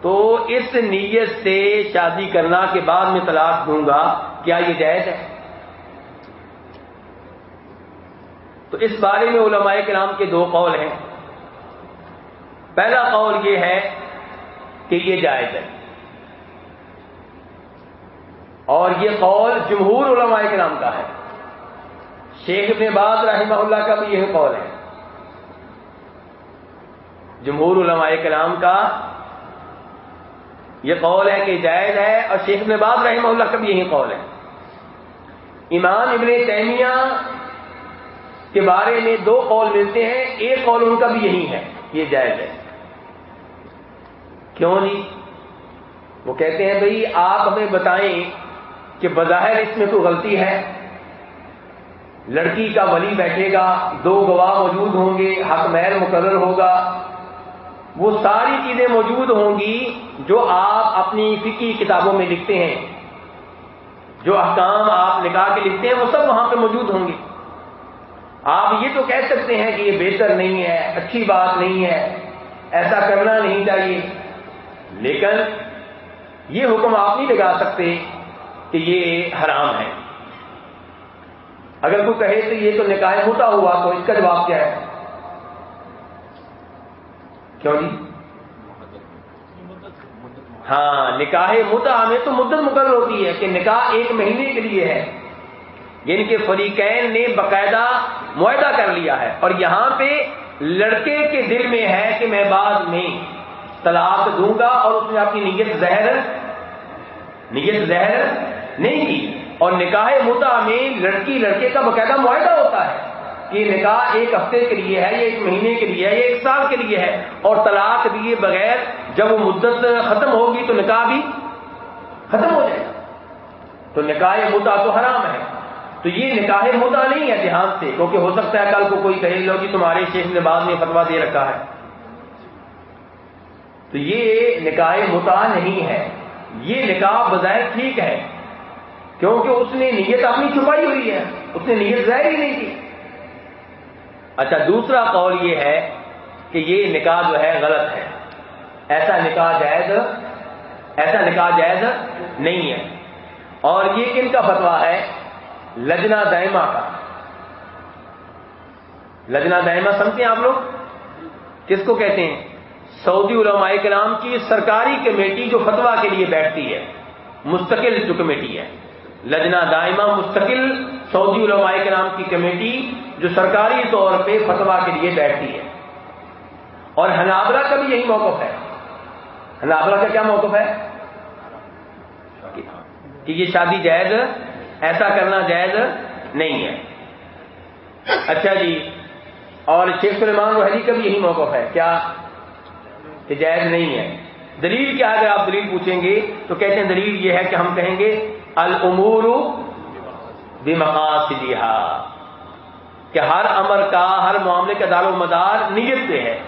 تو اس نیت سے شادی کرنا کے بعد میں طلاق دوں گا۔ کیا یہ جائز ہے؟ تو اس بارے میں علماء کرام کے دو قول ہیں۔ پہلا قول یہ ہے کہ یہ جائز ہے۔ اور یہ قول جمہور علماء کرام کا ہے۔ شیخ ابن باز رحمہ اللہ کا بھی یہ قول ہے۔ جمہور علماء کرام کا یہ قول ہے کہ جائز ہے اور شیخ ابن باز رحمہ اللہ کا بھی یہی قول ہے۔ امام ابن تیمیہ کے بارے میں دو قول ملتے ہیں، ایک قول ان کا بھی یہی ہے، یہ جائز ہے۔ کیوں نہیں وہ کہتے ہیں، بھائی آپ ہمیں بتائیں کہ بظاہر اس میں تو غلطی ہے۔ لڑکی کا ولی بیٹھے گا، دو گواہ موجود ہوں گے، حق محل مقرر ہوگا۔ وہ ساری چیزیں موجود ہوں گی جو آپ اپنی فکی کتابوں میں لکھتے ہیں۔ جو احکام آپ نکاح کے لکھتے ہیں، وہ سب وہاں پہ موجود ہوں گے۔ آپ یہ تو کہہ سکتے ہیں کہ یہ بہتر نہیں ہے، اچھی بات نہیں ہے، ایسا کرنا نہیں چاہیے۔ لیکن یہ حکم آپ نہیں لگا سکتے کہ یہ حرام ہے۔ اگر کوئی کہے تو یہ تو نکاح ہوتا ہوا، تو اس کا جواب کیا ہے؟ کیوں جی؟ ہاں نکاح متا میں تو مدت مقرر ہوتی ہے کہ نکاح ایک مہینے کے لیے ہے۔ یعنی کہ فریقین نے باقاعدہ معاہدہ کر لیا ہے۔ اور یہاں پہ لڑکے کے دل میں ہے کہ میں بعد میں طلاق دوں گا اور اس نے اپنی نیت زہر نیت زہر نہیں کی۔ اور نکاح متا میں لڑکی لڑکے کا باقاعدہ معاہدہ ہوتا ہے۔ کہ نکاح ایک ہفتے کے لیے ہے یا ایک مہینے کے لیے ہے یا ایک سال کے لیے ہے۔ اور طلاق دیے بغیر جب وہ مدت ختم ہوگی تو نکاح بھی ختم ہو جائے گا۔ تو نکاح متا تو حرام ہے۔ تو یہ نکاح متا نہیں ہے دھیان سے، کیونکہ ہو سکتا ہے کل کو کوئی کہے لو کہ تمہارے شیخ نے بعد میں فتوا دے رکھا ہے۔ تو یہ نکاح متا نہیں ہے۔ یہ نکاح بظاہر ٹھیک ہے، کیونکہ اس نے نیت اپنی چھپائی ہوئی ہے، اس نے نیت ظاہر ہی نہیں کی۔ اچھا دوسرا قول یہ ہے کہ یہ نکاح جو ہے غلط ہے۔ ایسا نکاح جائز، ایسا نکاح جائز نہیں ہے۔ اور یہ کن کا فتوا ہے؟ لجنا دائمہ کا۔ لجنا دائمہ سمجھتے ہیں آپ لوگ؟ کس کو کہتے ہیں؟ سعودی علماء کرام کی سرکاری کمیٹی جو فتوا کے لیے بیٹھتی ہے، مستقل جو کمیٹی ہے۔ لجنا دائمہ مستقل سعودی علماء کرام کی کمیٹی جو سرکاری طور پہ فتوا کے لیے بیٹھتی ہے۔ اور ہنابرا کا بھی یہی موقف ہے۔ ہنابرا کا کیا موقف ہے؟ کہ یہ شادی جائز ایسا کرنا جائز نہیں ہے۔ اچھا جی اور شیخ سلمان وحدی کا بھی یہی موقف ہے۔ کیا؟ کہ جائز نہیں ہے۔ دلیل کیا اگر آپ دلیل پوچھیں گے تو کہتے ہیں دلیل یہ ہے کہ ہم کہیں گے العمور بمقاصدها کہ ہر امر کا، ہر معاملے کا دار و مدار نیت پہ ہے۔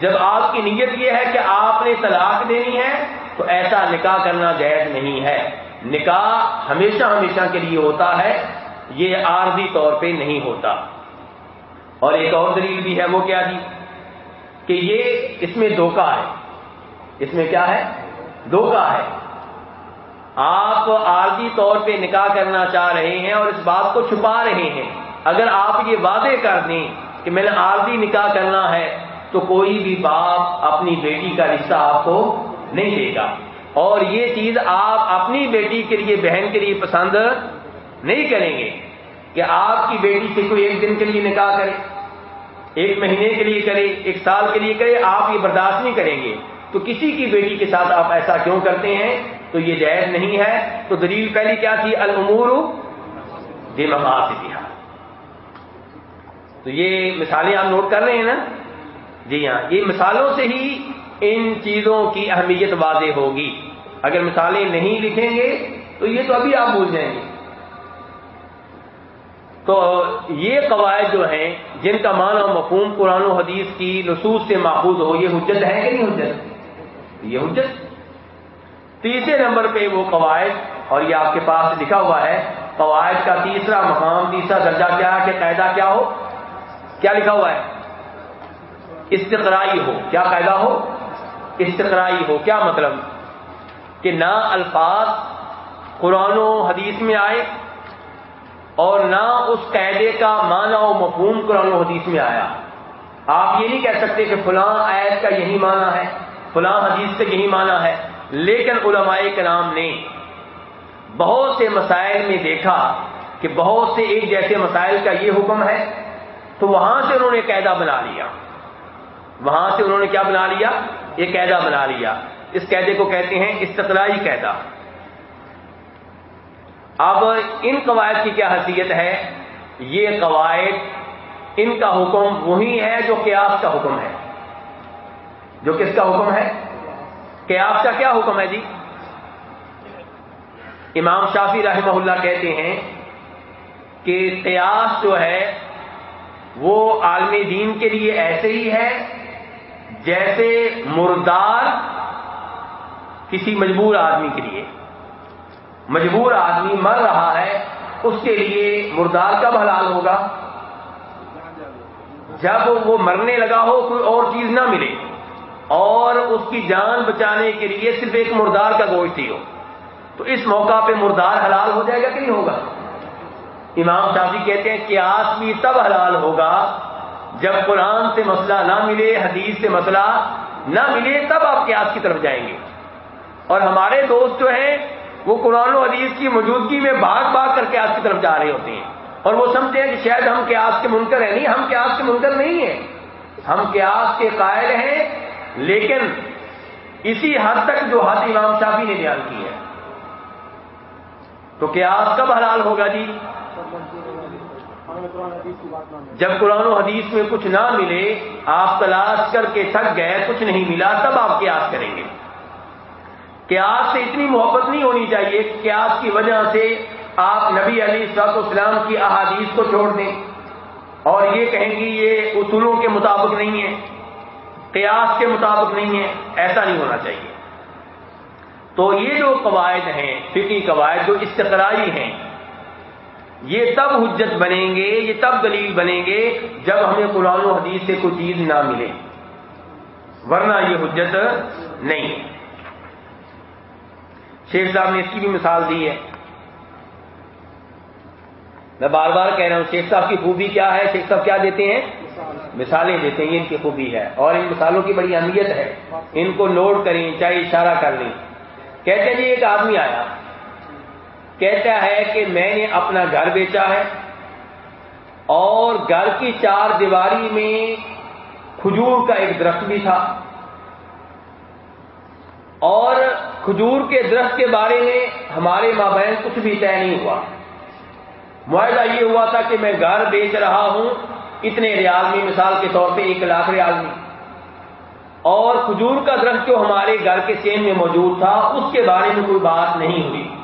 جب آپ کی نیت یہ ہے کہ آپ نے طلاق دینی ہے، تو ایسا نکاح کرنا جائز نہیں ہے۔ نکاح ہمیشہ ہمیشہ کے لیے ہوتا ہے، یہ عارضی طور پہ نہیں ہوتا۔ اور ایک اور دلیل بھی ہے وہ کیا جی؟ کہ یہ اس میں دھوکہ ہے۔ اس میں کیا ہے؟ دھوکہ ہے۔ آپ عارضی طور پہ نکاح کرنا چاہ رہے ہیں اور اس بات کو چھپا رہے ہیں۔ اگر آپ یہ وعدے کر دیں کہ میں نے عارضی نکاح کرنا ہے، تو کوئی بھی باپ اپنی بیٹی کا رشتہ آپ کو نہیں دے گا۔ اور یہ چیز آپ اپنی بیٹی کے لیے، بہن کے لیے پسند نہیں کریں گے کہ آپ کی بیٹی سے کوئی ایک دن کے لیے نکاح کرے، ایک مہینے کے لیے کرے، ایک سال کے لیے کرے، آپ یہ برداشت نہیں کریں گے۔ تو کسی کی بیٹی کے ساتھ آپ ایسا کیوں کرتے ہیں؟ تو یہ جائز نہیں ہے۔ تو دلیل پہلی کیا تھی؟ المور بے مقاصد تو یہ مثالیں آپ نوٹ کر رہے ہیں نا؟ جی ہاں یہ مثالوں سے ہی ان چیزوں کی اہمیت واضح ہوگی۔ اگر مثالیں نہیں لکھیں گے تو یہ تو ابھی آپ بھول جائیں گے۔ تو یہ قواعد جو ہیں، جن کا معنی و مفہوم قرآن و حدیث کی نصوص سے ماخوذ ہو، یہ حجت ہے کہ نہیں حجت؟ یہ حجت۔ تیسرے نمبر پہ وہ قواعد، اور یہ آپ کے پاس لکھا ہوا ہے، قواعد کا تیسرا مقام، تیسرا درجہ کیا ہے کہ قاعدہ کیا ہو؟ کیا لکھا ہوا ہے؟ استقرائی ہو۔ کیا قاعدہ ہو؟ استقرائی ہو، کیا مطلب؟ کہ نہ الفاظ قرآن و حدیث میں آئے اور نہ اس قیدے کا معنی و مفہوم قرآن و حدیث میں آیا۔ آپ یہ نہیں کہہ سکتے کہ فلاں آیت کا یہی معنی ہے، فلاں حدیث کا یہی معنی ہے، لیکن علماء کرام نے بہت سے مسائل میں دیکھا کہ بہت سے ایک جیسے مسائل کا یہ حکم ہے، تو وہاں سے انہوں نے قاعدہ بنا لیا۔ وہاں سے انہوں نے کیا بنا لیا؟ یہ قاعدہ بنا لیا۔ اس قیدے کو کہتے ہیں استقلائی قاعدہ اب ان قواعد کی کیا حیثیت ہے؟ یہ قواعد ان کا حکم وہی ہے جو قیاس کا حکم ہے۔ جو کس کا حکم ہے؟ قیاس کا کیا حکم ہے جی؟ امام شافی رحمہ اللہ کہتے ہیں کہ قیاس جو ہے وہ عالم دین کے لیے ایسے ہی ہے جیسے مردار کسی مجبور آدمی کے لیے۔ مجبور آدمی مر رہا ہے، اس کے لیے مردار کب حلال ہوگا؟ جب وہ مرنے لگا ہو، کوئی اور چیز نہ ملے۔ اور اس کی جان بچانے کے لیے صرف ایک مردار کا گوشت ہی ہو۔ تو اس موقع پہ مردار حلال ہو جائے گا کہ نہیں ہوگا؟ امام شافی کہتے ہیں کہ آس بھی تب حلال ہوگا جب قرآن سے مسئلہ نہ ملے، حدیث سے مسئلہ نہ ملے، تب آپ قیاس کی طرف جائیں گے۔ اور ہمارے دوست جو ہیں، وہ قرآن و حدیث کی موجودگی میں بھاگ بھاگ کر قیاس کی طرف جا رہے ہوتے ہیں۔ اور وہ سمجھتے ہیں کہ شاید ہم قیاس کے منکر ہیں۔ نہیں، ہم قیاس کے منکر نہیں ہیں۔ ہم قیاس کے قائل ہیں، لیکن اسی حد تک جو حد امام شافی نے بیان کی ہے۔ تو قیاس کب حلال ہوگا جی؟ جب قرآن و حدیث میں کچھ نہ ملے، آپ تلاش کر کے تھک گئے، کچھ نہیں ملا، تب آپ قیاس کریں گے۔ قیاس سے اتنی محبت نہیں ہونی چاہیے قیاس کی وجہ سے آپ نبی علی صاحب اسلام کی احادیث کو چھوڑ دیں۔ اور یہ کہیں گی یہ اصولوں کے مطابق نہیں ہے، قیاس کے مطابق نہیں ہے، ایسا نہیں ہونا چاہیے۔ تو یہ جو قواعد ہیں فقی قواعد، جو استقرائی ہیں یہ تب حجت بنیں گے، یہ تب دلیل بنیں گے جب ہمیں قرآن و حدیث سے کوئی چیز نہ ملے۔ ورنہ یہ حجت نہیں۔ ہے شیخ صاحب نے اس کی بھی مثال دی ہے۔ میں بار بار کہہ رہا ہوں، شیخ صاحب کی خوبی کیا ہے؟ شیخ صاحب کیا دیتے ہیں؟ مثالیں دیتے ہیں، یہ ان کی خوبی ہے۔ اور ان مثالوں کی بڑی اہمیت ہے۔ ان کو نوٹ کریں، چاہے اشارہ کر لیں۔ کہتے ہیں جی ایک آدمی آیا۔ کہتا ہے کہ میں نے اپنا گھر بیچا ہے اور گھر کی چار دیواری میں کھجور کا ایک درخت بھی تھا۔ اور کھجور کے درخت کے بارے میں ہمارے مابین کچھ بھی طے نہیں ہوا۔ معاہدہ یہ ہوا تھا کہ میں گھر بیچ رہا ہوں، اتنے ریال میں، مثال کے طور پہ ایک لاکھ ریال میں۔ اور کھجور کا درخت جو ہمارے گھر کے سین میں موجود تھا، اس کے بارے میں کوئی بات نہیں ہوئی۔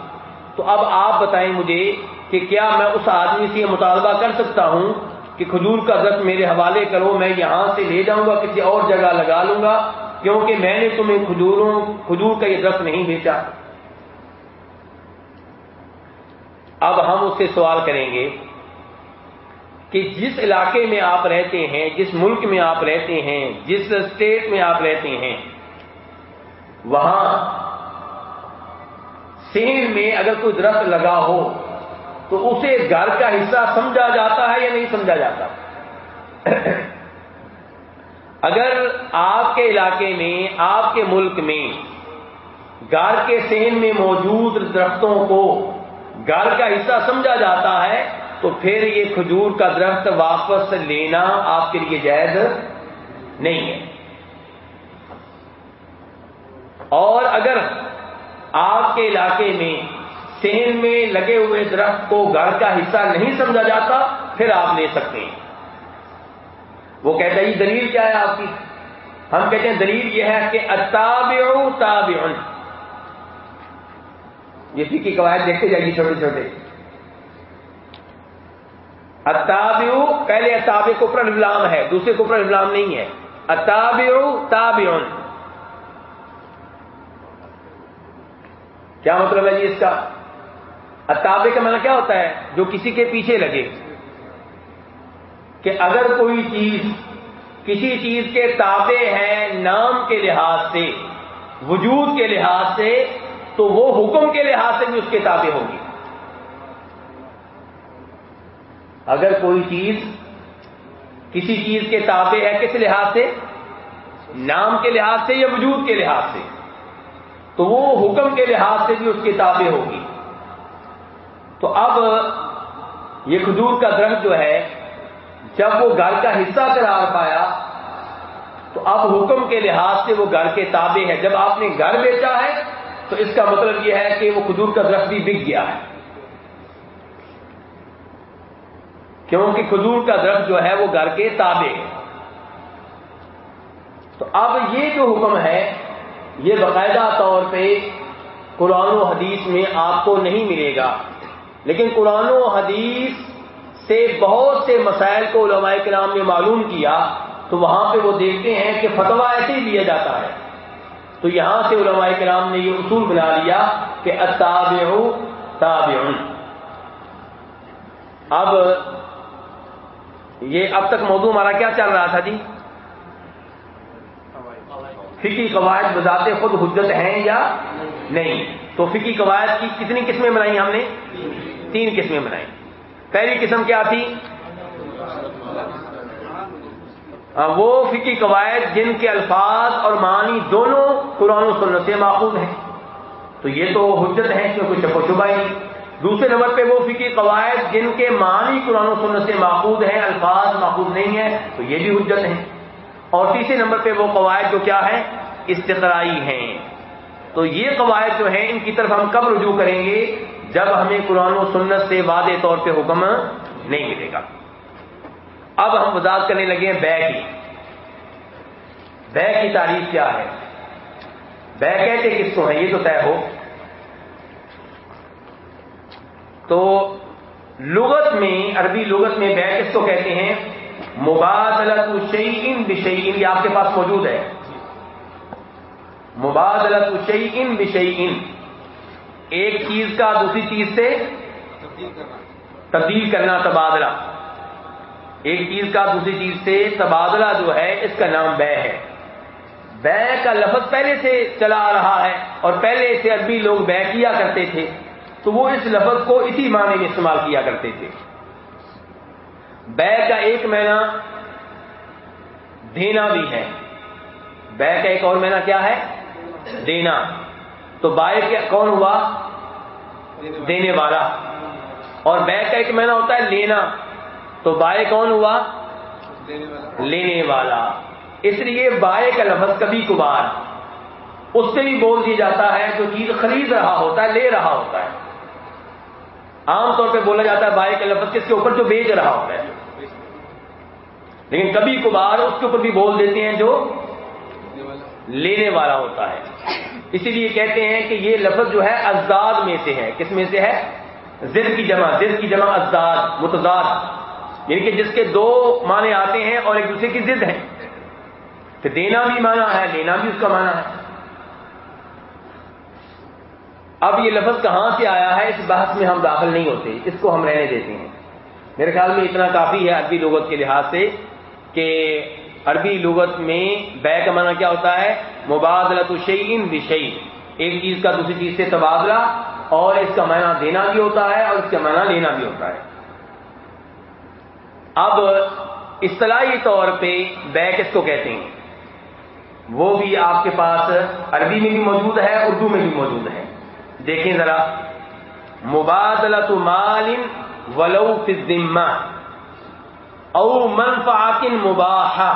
تو اب آپ بتائیں مجھے کہ کیا میں اس آدمی سے یہ مطالبہ کر سکتا ہوں کہ کھجور کا درخت میرے حوالے کرو، میں یہاں سے لے جاؤں گا، کسی اور جگہ لگا لوں گا، کیونکہ میں نے تمہیں کھجوروں، کھجور کا یہ درخت نہیں بیچا۔ اب ہم اس سے سوال کریں گے کہ جس علاقے میں آپ رہتے ہیں، جس ملک میں آپ رہتے ہیں، جس اسٹیٹ میں آپ رہتے ہیں، وہاں سین میں اگر کوئی درخت لگا ہو تو اسے گھر کا حصہ سمجھا جاتا ہے یا نہیں سمجھا جاتا؟ اگر آپ کے علاقے میں، آپ کے ملک میں گار کے سین میں موجود درختوں کو گار کا حصہ سمجھا جاتا ہے، تو پھر یہ کھجور کا درخت واپس لینا آپ کے لیے جائز نہیں ہے۔ اور اگر آپ کے علاقے میں سین میں لگے ہوئے درخت کو گھر کا حصہ نہیں سمجھا جاتا، پھر آپ لے سکتے ہیں۔ وہ کہتے ہیں یہ دلیل کیا ہے آپ کی؟ ہم کہتے ہیں، دلیل یہ ہے کہ اتابع تابع یہ فی قواعد دیکھتے جائیے چھوٹے چھوٹے۔ اتابع پہلے اتابع کپر الفلام ہے، دوسرے کپر الفلام نہیں ہے۔ اتابع تابع کیا مطلب ہے جی اس کا؟ اتابع کا مطلب کیا ہوتا ہے؟ جو کسی کے پیچھے لگے۔ کہ اگر کوئی چیز کسی چیز کے تابع ہے نام کے لحاظ سے، وجود کے لحاظ سے، تو وہ حکم کے لحاظ سے بھی اس کے تابع ہوگی۔ اگر کوئی چیز کسی چیز کے تابع ہے کس لحاظ سے؟ نام کے لحاظ سے یا وجود کے لحاظ سے؟ تو وہ حکم کے لحاظ سے بھی اس کی تابع ہوگی۔ تو اب یہ کھجور کا درخت جو ہے، جب وہ گھر کا حصہ قرار پایا، تو اب حکم کے لحاظ سے وہ گھر کے تابع ہے۔ جب آپ نے گھر بیچا ہے، تو اس کا مطلب یہ ہے کہ وہ کھجور کا درخت بھی بک گیا ہے۔ کیونکہ کھجور کا درخت جو ہے، وہ گھر کے تابع ہے۔ تو اب یہ جو حکم ہے یہ باقاعدہ طور پہ قرآن و حدیث میں آپ کو نہیں ملے گا۔ لیکن قرآن و حدیث سے بہت سے مسائل کو علماء کرام نے معلوم کیا، تو وہاں پہ وہ دیکھتے ہیں کہ فتوا ایسے ہی لیا جاتا ہے۔ تو یہاں سے علماء کرام نے یہ اصول بنا لیا کہ اتابع تابع اب یہ اب تک موضوع ہمارا کیا چل رہا تھا جی؟ فکی قواعد بذات خود حجت ہیں یا نہیں؟ تو فکی قواعد کی کتنی قسمیں بنائی ہم نے؟ تین قسمیں بنائی۔ پہلی قسم کیا تھی؟ ہاں، وہ فکی قواعد جن کے الفاظ اور معنی دونوں قرآن و سنت سے ماخوذ ہیں۔ تو یہ تو حجت ہے اس میں کوئی شک و شبہ ہی نہیں۔ دوسرے نمبر پہ وہ فکی قواعد جن کے معنی قرآن و سنت سے ماخوذ ہیں، الفاظ ماخوذ نہیں ہیں، تو یہ بھی حجت ہیں۔ اور تیسرے نمبر پہ وہ قواعد جو کیا ہے استقرائی ہیں۔ تو یہ قواعد جو ہیں، ان کی طرف ہم کب رجوع کریں گے؟ جب ہمیں قرآن و سنت سے واضح طور پہ حکم نہیں ملے گا۔ اب ہم وضاحت کرنے لگے ہیں بے کی۔ بے کی تعریف کیا ہے؟ بے کہتے کس کو ہیں؟ یہ تو طے ہو۔ تو لغت میں، عربی لغت میں بے کس کو کہتے ہیں؟ مبادلت شعین بشعین یہ آپ کے پاس موجود ہے۔ مبادلت شعین بشعین ایک چیز کا دوسری چیز سے تبدیل کرنا، تبادلہ۔ ایک چیز کا دوسری چیز سے تبادلہ جو ہے، اس کا نام بے ہے۔ بے کا لفظ پہلے سے چلا آ رہا ہے اور پہلے سے عربی لوگ بے کیا کرتے تھے، تو وہ اس لفظ کو اسی معنی میں استعمال کیا کرتے تھے۔ بے کا ایک مہینہ دینا بھی ہے۔ بے کا ایک اور مہینہ کیا ہے؟ دینا۔ تو بائے کیا کون ہوا؟ دینے والا۔ اور بے کا ایک مہینہ ہوتا ہے لینا۔ تو بائے کون ہوا؟ لینے والا۔ اس لیے بائے کا لفظ کبھی کبھار اس سے بھی بول دیا جاتا ہے، جو چیز خرید رہا ہوتا ہے، لے رہا ہوتا ہے۔ عام طور پہ بولا جاتا ہے بائے کا لفظ کس کے اوپر جو بیچ رہا ہوتا ہے۔ لیکن کبھی کبھار اس کے اوپر بھی بول دیتے ہیں جو لینے والا ہوتا ہے۔ اسی لیے کہتے ہیں کہ یہ لفظ جو ہے ازداد میں سے ہے۔ کس میں سے ہے؟ زد کی جمع۔ زد کی جمع ازداد، متضاد۔ یعنی کہ جس کے دو معنی آتے ہیں اور ایک دوسرے کی ضد ہے کہ دینا بھی مانا ہے، لینا بھی اس کا مانا ہے۔ اب یہ لفظ کہاں سے آیا ہے؟ اس بحث میں ہم داخل نہیں ہوتے، اس کو ہم رہنے دیتے ہیں۔ میرے خیال میں اتنا کافی ہے عربی لغت کے لحاظ سے۔ کہ عربی لغت میں بے کا معنی کیا ہوتا ہے؟ مبادلت شعین بشعی ایک چیز کا دوسری چیز سے تبادلہ اور اس کا معنی دینا بھی ہوتا ہے اور اس کا معنی لینا بھی ہوتا ہے۔ اب اصطلاحی طور پہ بے کس کو کہتے ہیں؟ وہ بھی آپ کے پاس عربی میں بھی موجود ہے، اردو میں بھی موجود ہے۔ دیکھیں ذرا۔ مبادلت مال ولو فی الذمہ۔ او منفعت مباحہ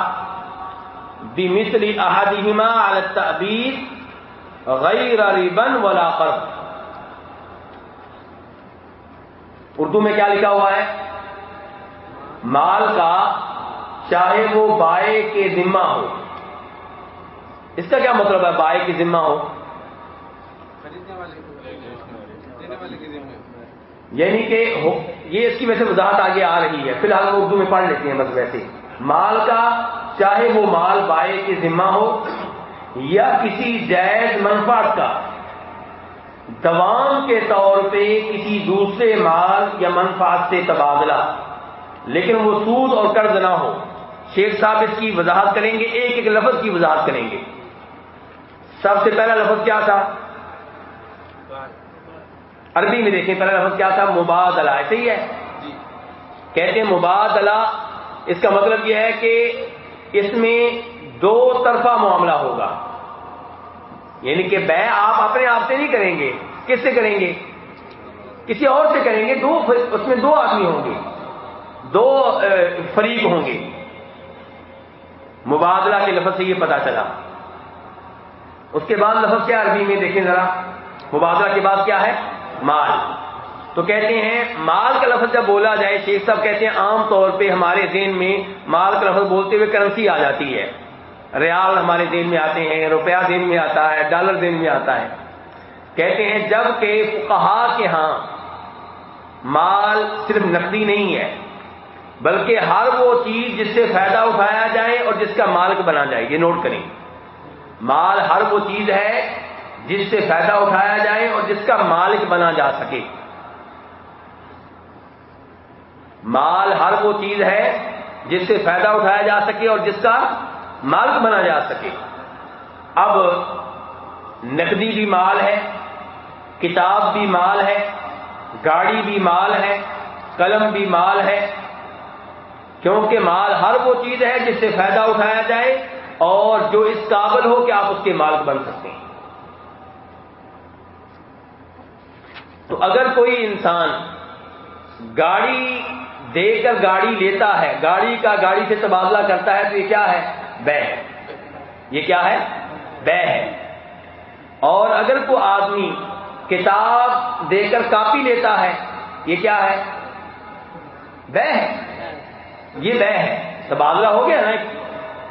بمثل احدهما على التعبیر غیر ربن ولا قرض اردو میں کیا لکھا ہوا ہے؟ مال کا چاہے وہ بائے کے ذمہ ہو۔ اس کا کیا مطلب ہے بائے کی ذمہ ہو؟ یعنی کہ یہ اس کی وجہ سے وضاحت آگے آ رہی ہے۔ فی الحال وہ اردو میں پڑھ لیتے ہیں بس ویسے مال کا، چاہے وہ مال بائے کی ذمہ ہو یا کسی جائز منفاط کا، دوام کے طور پہ کسی دوسرے مال یا منفاط سے تبادلہ، لیکن وہ سود اور قرض نہ ہو۔ شیخ صاحب اس کی وضاحت کریں گے، ایک ایک لفظ کی وضاحت کریں گے۔ سب سے پہلا لفظ کیا تھا؟ عربی میں دیکھیں پہلا لفظ کیا تھا؟ مبادلہ ایسے ہی ہے؟ کہتے ہیں مبادلہ اس کا مطلب یہ ہے کہ اس میں دو طرفہ معاملہ ہوگا۔ یعنی کہ بے آپ اپنے آپ سے نہیں کریں گے کس سے کریں گے؟ کسی اور سے کریں گے دو اس میں دو آدمی ہوں گے۔ دو فریق ہوں گے۔ مبادلہ کے لفظ سے یہ پتا چلا۔ اس کے بعد لفظ کیا عربی میں دیکھیں ذرا۔ مبادلہ کے بعد کیا ہے؟ مال۔ تو کہتے ہیں، مال کا لفظ جب بولا جائے، شیخ صاحب کہتے ہیں، عام طور پہ ہمارے ذہن میں مال کا لفظ بولتے ہوئے کرنسی آ جاتی ہے۔ ریال ہمارے ذہن میں آتے ہیں، روپیہ ذہن میں آتا ہے، ڈالر ذہن میں آتا ہے۔ کہتے ہیں، جبکہ کہا کہ ہاں مال صرف نقدی نہیں ہے، بلکہ ہر وہ چیز جس سے فائدہ اٹھایا جائے اور جس کا مالک بنا جائے۔ یہ نوٹ کریں۔ مال ہر وہ چیز ہے جس سے فائدہ اٹھایا جائے اور جس کا مالک بنا جا سکے۔ مال ہر وہ چیز ہے جس سے فائدہ اٹھایا جا سکے اور جس کا مالک بنا جا سکے۔ اب نقدی بھی مال ہے، کتاب بھی مال ہے، گاڑی بھی مال ہے، قلم بھی مال ہے۔ کیونکہ مال ہر وہ چیز ہے جس سے فائدہ اٹھایا جائے اور جو اس قابل ہو کہ آپ اس کے مالک بن سکتے ہیں۔ تو اگر کوئی انسان گاڑی دے کر گاڑی لیتا ہے، گاڑی کا گاڑی سے تبادلہ کرتا ہے، تو یہ کیا ہے؟ بے ہے۔ یہ کیا ہے؟ بے ہے۔ اور اگر کوئی آدمی کتاب دے کر کاپی لیتا ہے، یہ کیا ہے؟ بے ہے۔ یہ بے ہے۔ تبادلہ ہو گیا نا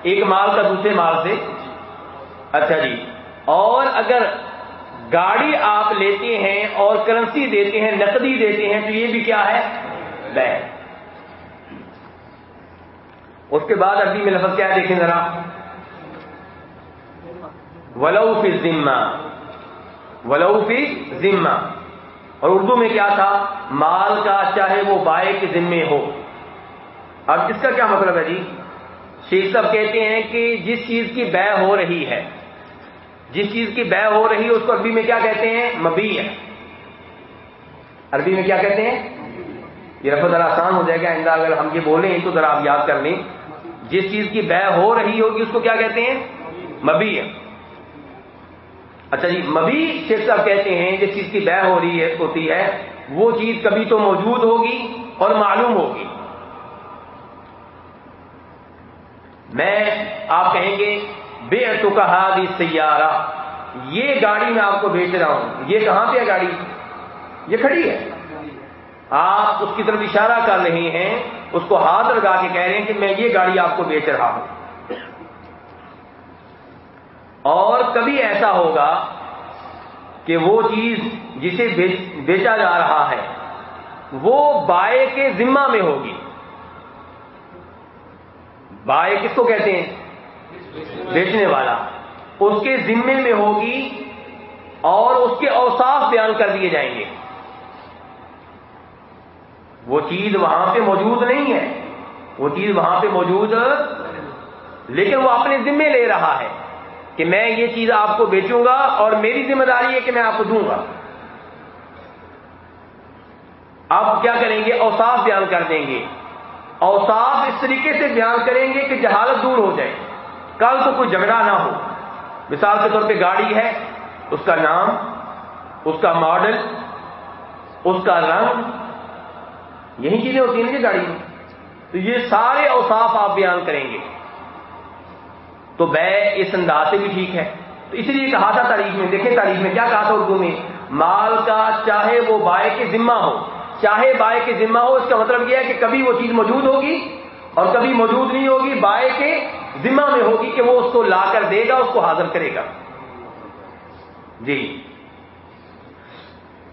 ایک؟ مال کا دوسرے مال سے۔ اچھا جی۔ اور اگر گاڑی آپ لیتے ہیں اور کرنسی دیتے ہیں، نقدی دیتے ہیں، تو یہ بھی کیا ہے؟ بے اس کے بعد ابھی میں لفظ کیا دیکھیں ذرا۔ ولو فی ذمہ ولو فی ذمہ اور اردو میں کیا تھا؟ مال کا چاہے وہ بائے کے ذمے ہو۔ اب اس کا کیا مطلب ہے جی؟ شیخ صاحب کہتے ہیں کہ جس چیز کی بے ہو رہی ہے جس چیز کی بے ہو رہی ہے، اس کو عربی میں کیا کہتے ہیں؟ مبی ہے۔ عربی میں کیا کہتے ہیں؟ یہ رفت ذرا آسان ہو جائے گا، آئندہ اگر ہم یہ بولیں تو ذرا آپ یاد کر لیں۔ جس چیز کی بے ہو رہی ہوگی، اس کو کیا کہتے ہیں؟ مبی ہے۔ اچھا جی مبی شیخ صاحب کہتے ہیں، جس چیز کی بے ہو رہی ہے، ہوتی ہے، وہ چیز کبھی تو موجود ہوگی اور معلوم ہوگی۔ میں، آپ کہیں گے بے تو کہا سیارہ۔ یہ گاڑی میں آپ کو بیچ رہا ہوں۔ یہ کہاں پہ ہے گاڑی؟ یہ کھڑی ہے۔ آپ اس کی طرف اشارہ کر رہے ہیں، اس کو ہاتھ لگا کے کہہ رہے ہیں کہ میں یہ گاڑی آپ کو بیچ رہا ہوں۔ اور کبھی ایسا ہوگا کہ وہ چیز جسے بیچا جا رہا ہے، وہ بائے کے ذمہ میں ہوگی۔ بائے کس کو کہتے ہیں؟ بیچنے والا اس کے ذمے میں ہوگی اور اس کے اوصاف بیان کر دیے جائیں گے۔ وہ چیز وہاں پہ موجود نہیں ہے۔ وہ چیز وہاں پہ موجود لیکن وہ اپنے ذمے لے رہا ہے کہ میں یہ چیز آپ کو بیچوں گا اور میری ذمہ داری ہے کہ میں آپ کو دوں گا۔ آپ کیا کریں گے؟ اوصاف بیان کر دیں گے۔ اوصاف اس طریقے سے بیان کریں گے کہ جہالت دور ہو جائے۔ کل تو کوئی جھگڑا نہ ہو۔ مثال کے طور پہ گاڑی ہے، اس کا نام، اس کا ماڈل اس کا رنگ، یہی چیزیں ہوتی ہیں نا جی گاڑی میں۔ تو یہ سارے اوصاف آپ بیان کریں گے۔ تو بے اس انداز سے بھی ٹھیک ہے۔ تو اس لیے کہا تھا تاریخ میں، دیکھیں تاریخ میں کیا کہا تھا اردو میں؟ مال کا چاہے وہ بائے کے ذمہ ہو، چاہے بائے کے ذمہ ہو، اس کا مطلب یہ ہے کہ کبھی وہ چیز موجود ہوگی اور کبھی موجود نہیں ہوگی، بائے کے ذمہ میں ہوگی کہ وہ اس کو لا کر دے گا، اس کو حاضر کرے گا۔ جی۔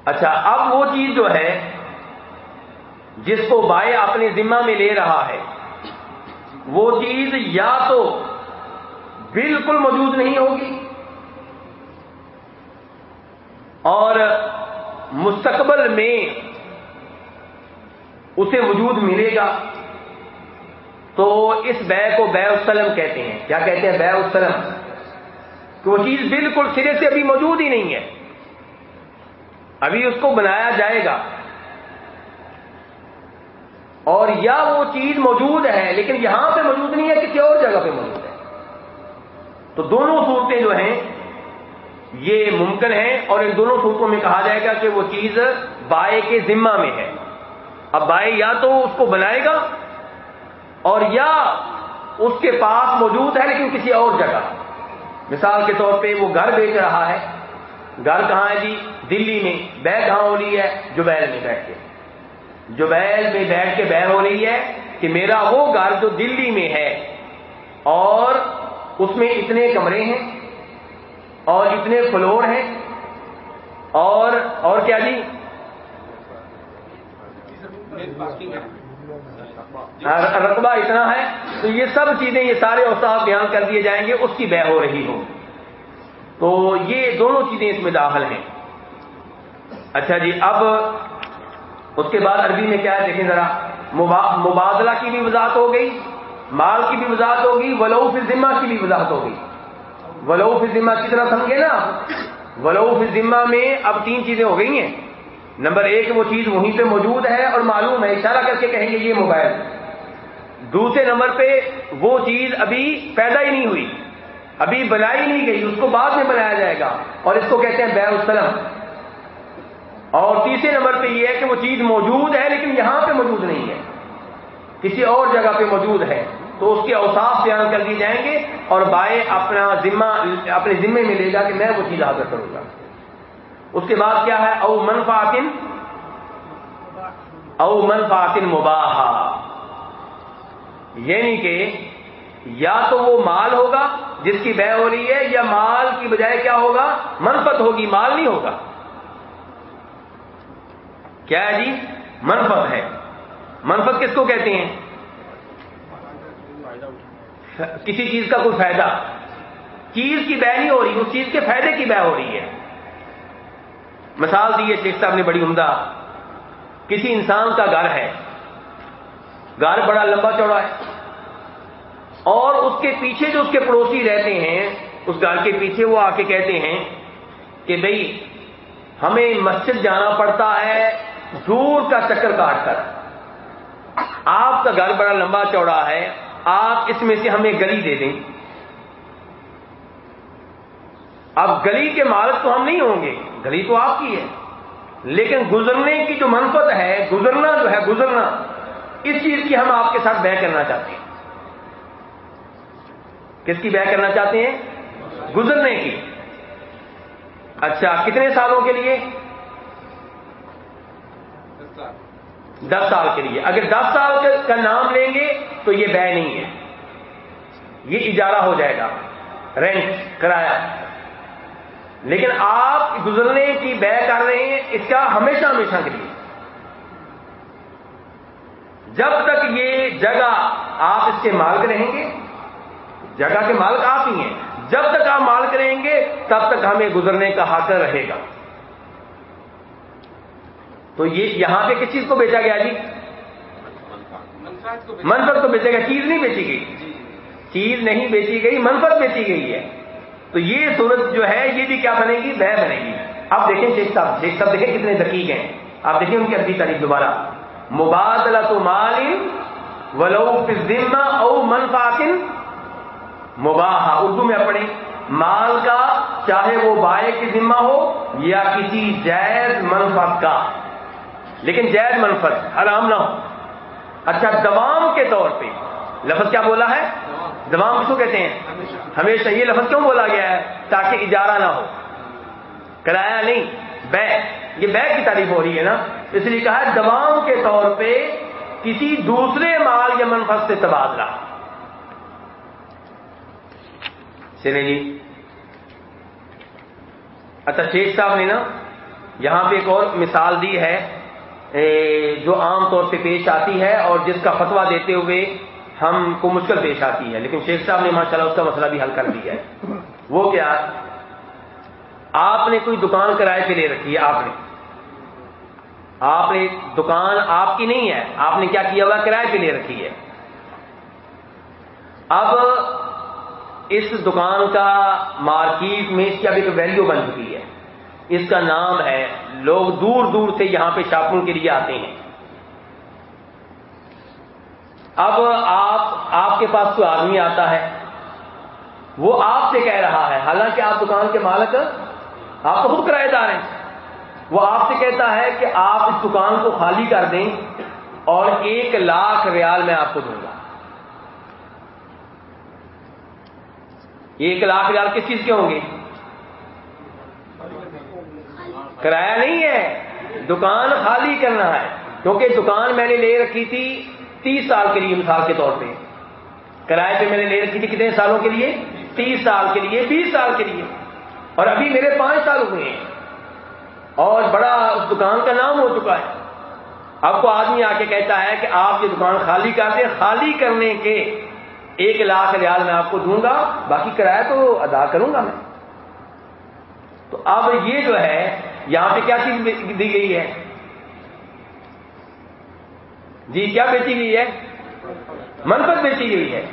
اچھا اب وہ چیز جو ہے، جس کو بائے اپنے ذمہ میں لے رہا ہے، وہ چیز یا تو بالکل موجود نہیں ہوگی، اور مستقبل میں اسے وجود ملے گا۔ تو اس بے کو بے السلم کہتے ہیں۔ کیا کہتے ہیں؟ بے السلم۔ کہ وہ چیز بالکل سرے سے ابھی موجود ہی نہیں ہے۔ ابھی اس کو بنایا جائے گا۔ اور یا وہ چیز موجود ہے، لیکن یہاں پہ موجود نہیں ہے، کسی اور جگہ پہ موجود ہے۔ تو دونوں صورتیں جو ہیں، یہ ممکن ہیں، اور ان دونوں صورتوں میں کہا جائے گا کہ وہ چیز بائے کے ذمہ میں ہے۔ اب بائے یا تو اس کو بنائے گا اور یا اس کے پاس موجود ہے لیکن کسی اور جگہ۔ مثال کے طور پہ وہ گھر بیچ رہا ہے۔ گھر کہاں ہے جی؟ دلی میں۔ بہ کہاں ہو رہی ہے؟ جبیل میں بیٹھ کے۔ جبیل میں بیٹھ کے بہ ہو رہی ہے کہ میرا وہ گھر جو دلی میں ہے۔ اور اس میں اتنے کمرے ہیں۔ اور اتنے فلور ہیں۔ اور اور کیا جی؟ رقبہ اتنا ہے تو یہ سب چیزیں یہ سارے اوساف بیان کر دیے جائیں گے، اس کی بہ ہو رہی ہو تو یہ دونوں چیزیں اس میں داخل ہیں۔ اچھا جی اب اس کے بعد عربی میں کیا ہے؟ دیکھیں ذرا۔ مبادلہ کی بھی وضاحت ہو گئی، مال کی بھی وضاحت ہوگی ولو فی ذمہ کی بھی وضاحت ہوگی ولو فی ذمہ کتنا سمجھے نا؟ ولو فی ذمہ میں اب تین چیزیں ہو گئی ہیں۔ نمبر ایک، وہ چیز وہیں پہ موجود ہے اور معلوم ہے۔ اشارہ کر کے کہیں گے یہ موبائل۔ دوسرے نمبر پہ وہ چیز ابھی پیدا ہی نہیں ہوئی۔ ابھی بنائی نہیں گئی، اس کو بعد میں بنایا جائے گا۔ اور اس کو کہتے ہیں بے السلم۔ اور تیسرے نمبر پہ یہ ہے کہ وہ چیز موجود ہے لیکن یہاں پہ موجود نہیں ہے۔ کسی اور جگہ پہ موجود ہے۔ تو اس کے اوساف بیان کر دی جائیں گے اور بائیں اپنا ذمہ، اپنے ذمے میں لے گا کہ میں وہ چیز حاضر کروں گا۔ اس کے بعد کیا ہے؟ او منفاطن او منفاطن مباح یعنی کہ یا تو وہ مال ہوگا جس کی بہ ہو رہی ہے، یا مال کی بجائے کیا ہوگا؟ منفت ہوگی، مال نہیں ہوگا۔ کیا ہے جی؟ منفت ہے۔ منفت کس کو کہتے ہیں؟ کسی چیز کا کوئی فائدہ۔ چیز کی بہ نہیں ہو رہی، اس چیز کے فائدے کی بہ ہو رہی ہے۔ مثال دی ہے شیخ صاحب نے بڑی عمدہ۔ کسی انسان کا گھر ہے۔ گھر بڑا لمبا چوڑا ہے۔ اور اس کے پیچھے جو اس کے پڑوسی رہتے ہیں، اس گھر کے پیچھے وہ آ کے کہتے ہیں کہ بھئی، ہمیں مسجد جانا پڑتا ہے، دور کا چکر کاٹ کر۔ آپ کا گھر بڑا لمبا چوڑا ہے، آپ اس میں سے ہمیں گلی دے دیں۔ اب گلی کے مالک تو ہم نہیں ہوں گے۔ گلی تو آپ کی ہے۔ لیکن گزرنے کی جو منفت ہے، گزرنا جو ہے، گزرنا، اس چیز کی ہم آپ کے ساتھ بہ کرنا چاہتے ہیں۔ کس کی بہ کرنا چاہتے ہیں؟ گزرنے کی۔ اچھا کتنے سالوں کے لیے؟ دس سال کے لیے۔ اگر دس سال کا نام لیں گے تو یہ بے نہیں ہے۔ یہ اجارہ ہو جائے گا۔ رینٹ، کرایہ۔ لیکن آپ گزرنے کی بے کر رہے ہیں اس کا ہمیشہ ہمیشہ کے لیے۔ جب تک یہ جگہ آپ اس کے مالک رہیں گے جگہ کے مالک آپ ہی ہیں۔ جب تک آپ مالک رہیں گے تب تک ہمیں گزرنے کا حق رہے گا۔ تو یہ یہاں پہ کس چیز کو بیچا گیا جی؟ منفرد کو بیچے گا چیز نہیں بیچی گئی۔ چیز نہیں بیچی گئی منفرد بیچی گئی ہے۔ تو یہ صورت جو ہے، یہ بھی کیا بنے گی؟ بہ بنے گی۔ اب دیکھیں شیخ صاحب شیخ صاحب دیکھیں کتنے دقیق ہیں۔ آپ دیکھیں ان کی ابھی تاریخ دوبارہ۔ مبادلہ تو مال ولو ذمہ او منفاطن مباح اردو میں اپنے مال کا، چاہے وہ بائے کی ذمہ ہو یا کسی جائز منفت کا۔ لیکن جائز منفت حرام نہ ہو۔ اچھا دوام کے طور پہ، لفظ کیا بولا ہے؟ دوام کس کو کہتے ہیں؟ ہمیشہ یہ لفظ کیوں بولا گیا ہے؟ تاکہ اجارہ نہ ہو۔ کرایہ نہیں، بے۔ یہ بے کی تعریف ہو رہی ہے نا؟ اس لیے کہا ہے دوام کے طور پہ کسی دوسرے مال یا منفت سے تبادلہ۔ چلے جی۔ اچھا شیخ صاحب نے نا یہاں پہ ایک اور مثال دی ہے جو عام طور پہ پیش آتی ہے اور جس کا فتوا دیتے ہوئے ہم کو مشکل پیش آتی ہے، لیکن شیخ صاحب نے ماشاءاللہ اس کا مسئلہ بھی حل کر دیا ہے۔ وہ کیا، آپ نے کوئی دکان کرائے پہ لے رکھی ہے، آپ نے۔ آپ نے، دکان آپ کی نہیں ہے، آپ نے کیا کیا ہوا، کرائے پہ لے رکھی ہے۔ اب اس دکان کا مارکیٹ میں اس کی اب ایک ویلیو بن چکی ہے۔ اس کا نام ہے، لوگ دور دور سے یہاں پہ شاپنگ کے لیے آتے ہیں۔ اب آپ آپ کے پاس کوئی آدمی آتا ہے، وہ آپ سے کہہ رہا ہے، حالانکہ آپ دکان کے مالک آپ تو خود کرایہ دار ہیں۔ وہ آپ سے کہتا ہے کہ آپ اس دکان کو خالی کر دیں اور ایک لاکھ ریال میں آپ کو دوں گا۔ ایک لاکھ ریال کس چیز کے ہوں گے؟ کرایہ نہیں ہے۔ دکان خالی کرنا ہے۔ کیونکہ دکان میں نے لے رکھی تھی تیس سال کے لیے مثال کے طور پہ۔ کرایہ پہ میں نے لے رکھی تھی کتنے سالوں کے لیے؟ تیس سال کے لیے، بیس سال کے لیے۔ اور ابھی میرے پانچ سال ہوئے ہیں۔ اور بڑا اس دکان کا نام ہو چکا ہے۔ آپ کو آدمی آ کے کہتا ہے کہ آپ یہ دکان خالی کر دیں۔ خالی کرنے کے ایک لاکھ ریال میں آپ کو دوں گا، باقی کرایہ تو ادا کروں گا میں۔ تو اب یہ جو ہے، یہاں پہ کیا چیز دی گئی ہے؟ جی کیا بیچی گئی ہے؟ منفت بیچی گئی ہے۔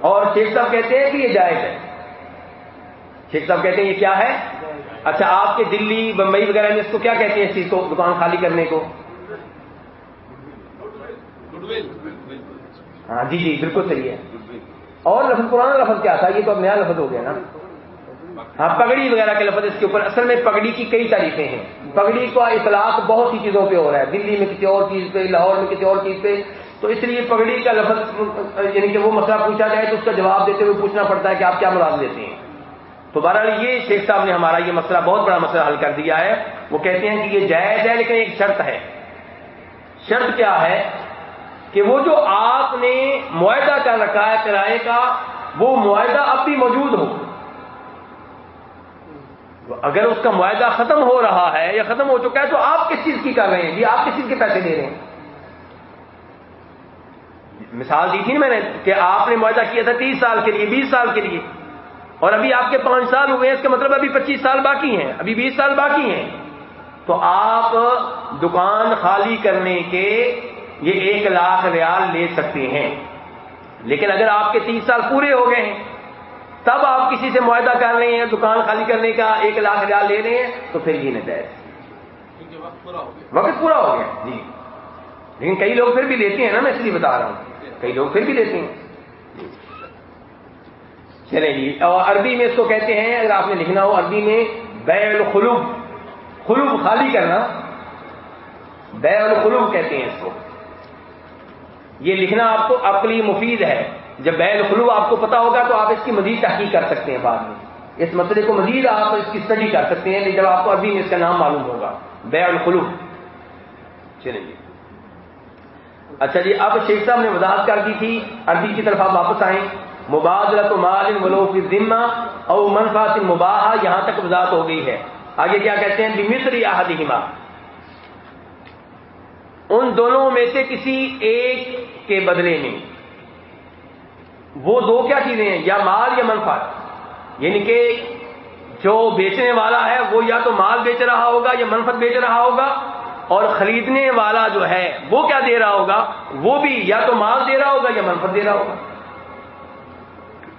اور شیخ صاحب کہتے ہیں کہ یہ جائز ہے۔ شیخ صاحب کہتے ہیں یہ کیا ہے؟ اچھا آپ کے دلی، بمبئی وغیرہ میں اس کو کیا کہتے ہیں اس چیز کو، دکان خالی کرنے کو؟ ہاں جی جی بالکل صحیح ہے۔ اور لفظ پرانا لفظ کیا تھا؟ یہ تو اب نیا لفظ ہو گیا نا۔ ہاں پگڑی وغیرہ کے لفظ اس کے اوپر، اصل میں پگڑی کی کئی تعریفیں ہیں۔ پگڑی کا اطلاق بہت سی چیزوں پہ ہو رہا ہے۔ دلی میں کسی اور چیز پہ، لاہور میں کسی اور چیز پہ۔ تو اس لیے پگڑی کا لفظ یعنی کہ وہ مسئلہ پوچھا جائے تو اس کا جواب دیتے ہوئے پوچھنا پڑتا ہے کہ آپ کیا مراد دیتے ہیں۔ تو بہرحال یہ شیخ صاحب نے ہمارا یہ مسئلہ، بہت بڑا مسئلہ حل کر دیا ہے۔ وہ کہتے ہیں کہ یہ جائز ہے لیکن ایک شرط ہے۔ شرط کیا ہے؟ کہ وہ جو آپ نے معاہدہ کر رکھا ہے کرائے کا، وہ معاہدہ اب بھی موجود ہو۔ اگر اس کا معاہدہ ختم ہو رہا ہے یا ختم ہو چکا ہے تو آپ کس چیز کی کر رہے ہیں؟ جی آپ کس چیز کے پیسے دے رہے ہیں؟ مثال دی تھی نا میں نے کہ آپ نے معاہدہ کیا تھا تیس سال کے لیے، بیس سال کے لیے۔ اور ابھی آپ کے پانچ سال ہوئے ہیں، اس کا مطلب ابھی پچیس سال باقی ہیں، ابھی بیس سال باقی ہیں۔ تو آپ دکان خالی کرنے کے یہ ایک لاکھ ریال لے سکتے ہیں۔ لیکن اگر آپ کے تیس سال پورے ہو گئے ہیں تب آپ کسی سے معاہدہ کر رہے ہیں دکان خالی کرنے کا ایک لاکھ ریال لے رہے ہیں تو پھر یہ نتائج۔ وقت پورا ہو گیا۔ جی۔ لیکن کئی لوگ پھر بھی لیتے ہیں نا میں اس لیے بتا رہا ہوں۔ کئی لوگ پھر بھی لیتے ہیں۔ چلے جی اور عربی میں اس کو کہتے ہیں اگر آپ نے لکھنا ہو عربی میں بے الخلوب۔ خلوب خالی کرنا۔ بے الخلوب کہتے ہیں اس کو۔ یہ لکھنا آپ کو عقلی مفید ہے۔ جب بے الخلو آپ کو پتا ہوگا تو آپ اس کی مزید تحقیق کر سکتے ہیں بعد میں۔ اس مسئلے کو مزید آپ اس کی اسٹڈی کر سکتے ہیں لیکن جب آپ کو عربی میں اس کا نام معلوم ہوگا۔ بے الخلو۔ چلیں جی۔ اچھا جی اب شیخ صاحب نے وضاحت کر دی تھی، عربی کی طرف آپ واپس آئیں۔ مبادلت مال ملوف ذمہ او منفاط مباح یہاں تک وضاحت ہو گئی ہے۔ آگے کیا کہتے ہیں؟ مصر یا ان دونوں میں سے کسی ایک کے بدلے میں۔ وہ دو کیا چیزیں ہیں؟ یا مال یا منفت یعنی کہ جو بیچنے والا ہے وہ یا تو مال بیچ رہا ہوگا یا منفت بیچ رہا ہوگا، اور خریدنے والا جو ہے وہ کیا دے رہا ہوگا؟ وہ بھی یا تو مال دے رہا ہوگا یا منفت دے رہا ہوگا۔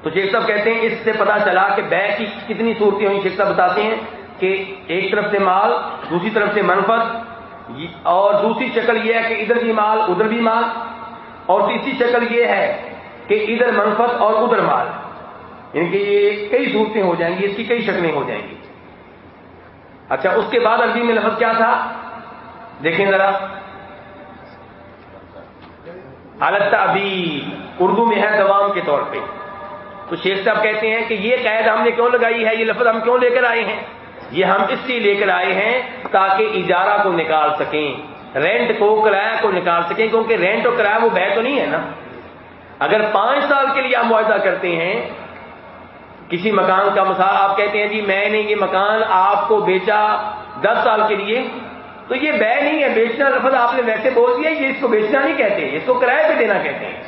تو شیخ صاحب کہتے ہیں، اس سے پتا چلا کہ بے کی کتنی صورتیں ہوئی شیخ صاحب بتاتے ہیں کہ ایک طرف سے مال، دوسری طرف سے منفت اور دوسری شکل یہ ہے کہ ادھر بھی مال، ادھر بھی مال، اور تیسری شکل یہ ہے کہ ادھر منفت اور ادھر مال۔ یعنی کہ یہ کئی صورتیں ہو جائیں گی، اس کی کئی شکلیں ہو جائیں گی۔ اچھا اس کے بعد عربی میں لفظ کیا تھا؟ دیکھیں ذرا۔ الگ ابھی اردو میں ہے دوام کے طور پہ۔ تو شیخ صاحب کہتے ہیں کہ یہ قید ہم نے کیوں لگائی ہے؟ یہ لفظ ہم کیوں لے کر آئے ہیں؟ یہ ہم اس لیے لے کر آئے ہیں تاکہ اجارہ کو نکال سکیں، رینٹ کو کرایہ کو نکال سکیں، کیونکہ رینٹ اور کرایہ وہ بہ تو نہیں ہے نا۔ اگر پانچ سال کے لیے آپ معاہدہ کرتے ہیں، کسی مکان کا مثال آپ کہتے ہیں جی میں نے یہ مکان آپ کو بیچا دس سال کے لیے، تو یہ بے نہیں ہے، بیچنا لفظ آپ نے ویسے بول دیا، یہ اس کو بیچنا نہیں کہتے، اس کو کرایہ پہ دینا کہتے ہیں۔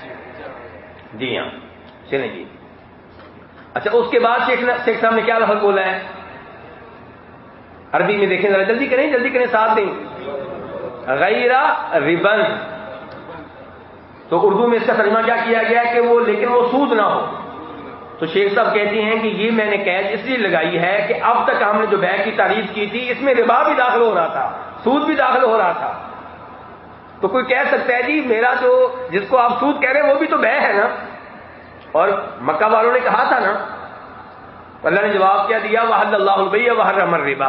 جی ہاں چلیں جی۔ اچھا اس کے بعد شیخ صاحب نے کیا لفظ بولا ہے؟ عربی میں دیکھیں ذرا، جلدی کریں جلدی کریں، ساتھ دیں۔ غیر ربن۔ تو اردو میں اس کا ترجمہ کیا کیا گیا کہ وہ لیکن وہ سود نہ ہو؟ تو شیخ صاحب کہتے ہیں کہ یہ میں نے قید اس لیے لگائی ہے کہ اب تک ہم نے جو بینک کی، تعریف کی تھی، اس میں ربا بھی داخل ہو رہا تھا، سود بھی داخل ہو رہا تھا۔ تو کوئی کہہ سکتا ہے جی میرا جو جس کو آپ سود کہہ رہے ہیں، وہ بھی تو بہ ہے نا؟ اور مکہ والوں نے کہا تھا نا، اللہ نے جواب کیا دیا وہ اللہ البیہ وہ رمر ربا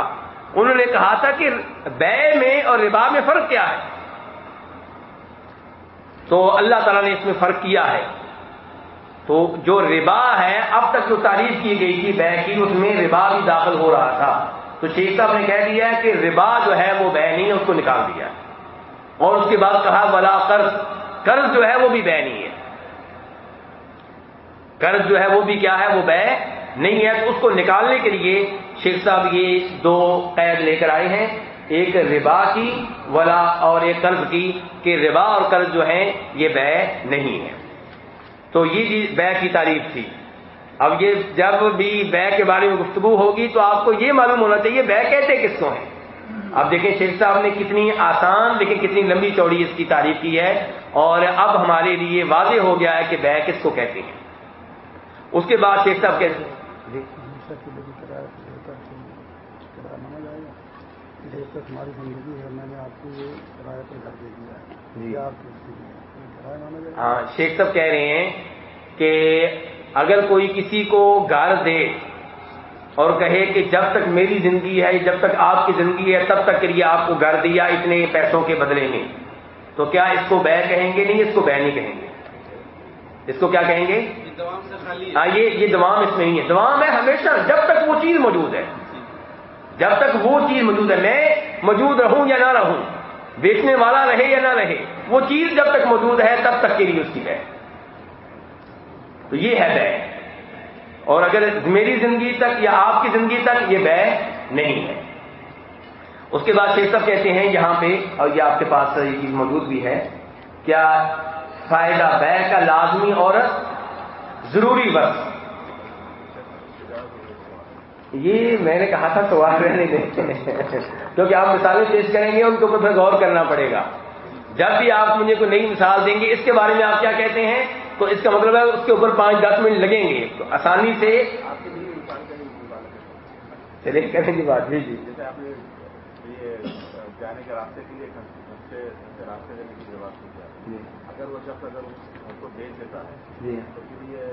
انہوں نے کہا تھا کہ بے میں اور ربا میں فرق کیا ہے؟ تو اللہ تعالیٰ نے اس میں فرق کیا ہے۔ تو جو ربا ہے، اب تک جو تعریف کی گئی تھی بے کی اس میں ربا بھی داخل ہو رہا تھا۔ تو شیخ صاحب نے کہہ دیا کہ ربا جو ہے، وہ بے نہیں ہے، اس کو نکال دیا۔ اور اس کے بعد کہا بلا قرض۔ قرض جو ہے، وہ بھی بے نہیں ہے۔ قرض جو ہے، وہ بھی کیا ہے؟ وہ بے نہیں ہے۔ تو اس کو نکالنے کے لیے شیخ صاحب یہ دو قید لے کر آئے ہیں۔ ایک ربا کی، ولا اور ایک قرض کی، کہ ربا اور قرض جو ہے یہ بے نہیں ہے تو یہ جی بے کی تعریف تھی۔ اب یہ جب بھی بے کے بارے میں گفتگو ہوگی تو آپ کو یہ معلوم ہونا چاہیے، بے کہتے کس کو ہیں؟ اب دیکھیں شیخ صاحب نے کتنی آسان لیکن کتنی لمبی چوڑی اس کی تعریف کی ہے۔ اور اب ہمارے لیے واضح ہو گیا ہے کہ بے کس کو کہتے ہیں۔ اس کے بعد شیخ صاحب کہتے ہیں۔ جی ہماری زندگی ہے میں نے آپ کو یہ کرایہ پر کر دے دیا ہاں شیخ صاحب کہہ رہے ہیں کہ اگر کوئی کسی کو گھر دے اور کہے کہ جب تک میری زندگی ہے جب تک آپ کی زندگی ہے تب تک کے لیے آپ کو گھر دیا اتنے پیسوں کے بدلے میں۔ تو کیا اس کو بے کہیں گے؟ نہیں اس کو بے نہیں کہیں گے۔ اس کو کیا کہیں گے؟ ہاں یہ یہ دوام اس میں نہیں ہے۔ دوام ہے ہمیشہ جب تک وہ چیز موجود ہے۔ جب تک وہ چیز موجود ہے، میں موجود رہوں یا نہ رہوں، بیچنے والا رہے یا نہ رہے، وہ چیز جب تک موجود ہے، تب تک کے لیے اس کی بے۔ تو یہ ہے بے۔ اور اگر میری زندگی تک یا آپ کی زندگی تک یہ بے نہیں ہے۔ اس کے بعد شیخ صاحب کہتے ہیں یہاں پہ، اور یہ آپ کے پاس یہ چیز موجود بھی ہے، کیا فائدہ بے کا لازمی اور ضروری وقت یہ میں نے کہا تھا سوال رہنے دیں کیونکہ آپ مثالیں پیش کریں گے ان کے اوپر پھر غور کرنا پڑے گا۔ جب بھی آپ مجھے کوئی نئی مثال دیں گے اس کے بارے میں آپ کیا کہتے ہیں؟ تو اس کا مطلب ہے اس کے اوپر پانچ دس منٹ لگیں گے۔ تو آسانی سے چلے کریں گے بات۔ جی جی۔
جانے کے راستے کے لیے راستے کی ضرورت ہوتی ہے اگر وہ شخص اگر اس کو بیچ دیتا ہے جی۔ تو پھر یہ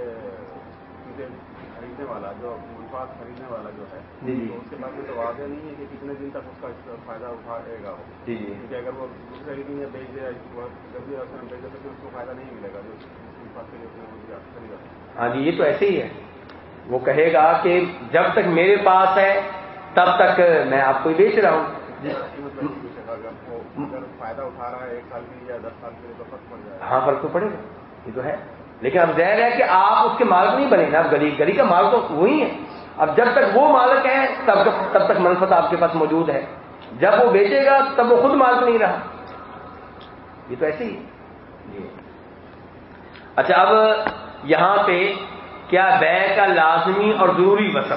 خریدنے والا جو الفاظ خریدنے والا جو ہے جی جی۔ اس کے بعد یہ تو واضح نہیں ہے کہ کتنے دن تک اس کا فائدہ اٹھائے گا وہ۔ جی جی۔ کیونکہ اگر وہ دوسرے دن میں بیچ دے جب بھی بیچ دے تو اس کو فائدہ نہیں ملے گا جو
ہاں جی یہ تو ایسے ہی ہے۔ وہ کہے گا کہ جب تک میرے پاس ہے تب تک میں آپ کو بیچ رہا ہوں۔
فائدہ اٹھا رہا ہے ایک سال کے یا دس سال کے لیے تو فرق پڑ جائے
ہاں فرق تو پڑے گا یہ تو ہے۔ لیکن اب ظاہر ہے کہ آپ اس کے مالک نہیں بنے گا اب گلی گلی کا مالک تو وہی ہے اب جب تک وہ مالک ہے تب تب تک منفت آپ کے پاس موجود ہے۔ جب وہ بیچے گا، تب وہ خود مالک نہیں رہا۔ یہ تو ایسے ہی۔ جی اچھا اب یہاں پہ کیا بے کا لازمی اور ضروری وسط؟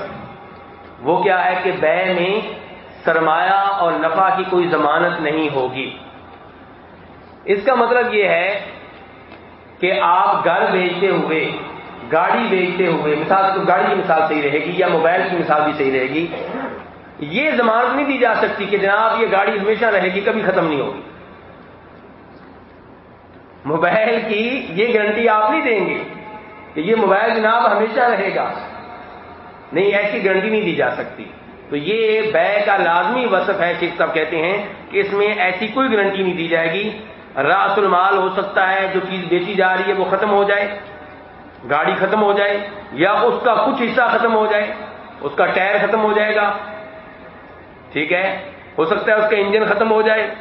وہ کیا ہے کہ بے میں سرمایہ اور نفع کی کوئی ضمانت نہیں ہوگی۔ اس کا مطلب یہ ہے کہ آپ گھر بیچتے ہوئے، گاڑی بیچتے ہوئے، مثال تو گاڑی کی مثال صحیح رہے گی یا موبائل کی مثال بھی صحیح رہے گی، یہ ضمانت نہیں دی جا سکتی کہ جناب یہ گاڑی ہمیشہ رہے گی، کبھی ختم نہیں ہوگی۔ موبائل کی یہ گارنٹی آپ نہیں دیں گے کہ یہ موبائل جناب ہمیشہ رہے گا۔ نہیں، ایسی گارنٹی نہیں دی جا سکتی۔ تو یہ بے کا لازمی وصف ہے شیخ صاحب کہتے ہیں کہ اس میں ایسی کوئی گارنٹی نہیں دی جائے گی راس المال ہو سکتا ہے، جو چیز بیچی جا رہی ہے وہ ختم ہو جائے، گاڑی ختم ہو جائے، یا اس کا کچھ حصہ ختم ہو جائے، اس کا ٹائر ختم ہو جائے گا۔ ٹھیک ہے؟ ہو سکتا ہے اس کا انجن ختم ہو جائے۔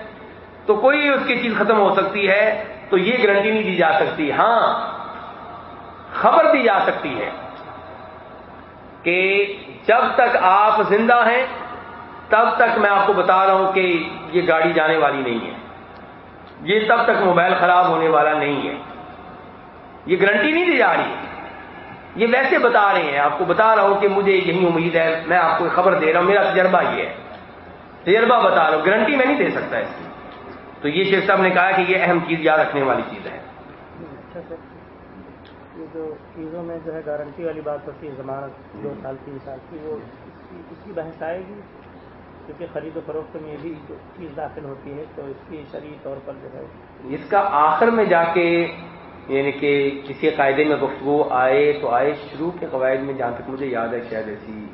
تو کوئی اس کی چیز ختم ہو سکتی ہے، تو یہ گارنٹی نہیں دی جا سکتی۔ ہاں خبر دی جا سکتی ہے کہ جب تک آپ زندہ ہیں، تب تک میں آپ کو بتا رہا ہوں کہ یہ گاڑی جانے والی نہیں ہے۔ یہ تب تک موبائل خراب ہونے والا نہیں ہے۔ یہ گارنٹی نہیں دی جا رہی۔ یہ ویسے بتا رہے ہیں، آپ کو بتا رہا ہوں کہ مجھے یہی امید ہے۔ میں آپ کو خبر دے رہا ہوں، میرا تجربہ یہ ہے۔ تجربہ بتا رہا ہوں، گارنٹی میں نہیں دے سکتا اس کی۔ تو یہ شیخ صاحب نے کہا کہ یہ اہم چیز یاد رکھنے والی چیز ہے۔
اچھا یہ جو چیزوں میں جو ہے گارنٹی والی بات ہوتی ہے ضمانت دو سال، تین سال کی، وہ اس کی بحث آئے گی؟ کیونکہ خرید و فروخت میں بھی چیز داخل ہوتی ہے تو اس کی شرعی طور پر جو ہے۔
اس کا آخر میں جا کے یعنی کہ کسی قاعدے میں گفتگو آئے تو آئے شروع کے قواعد میں جہاں تک مجھے یاد ہے شاید ایسی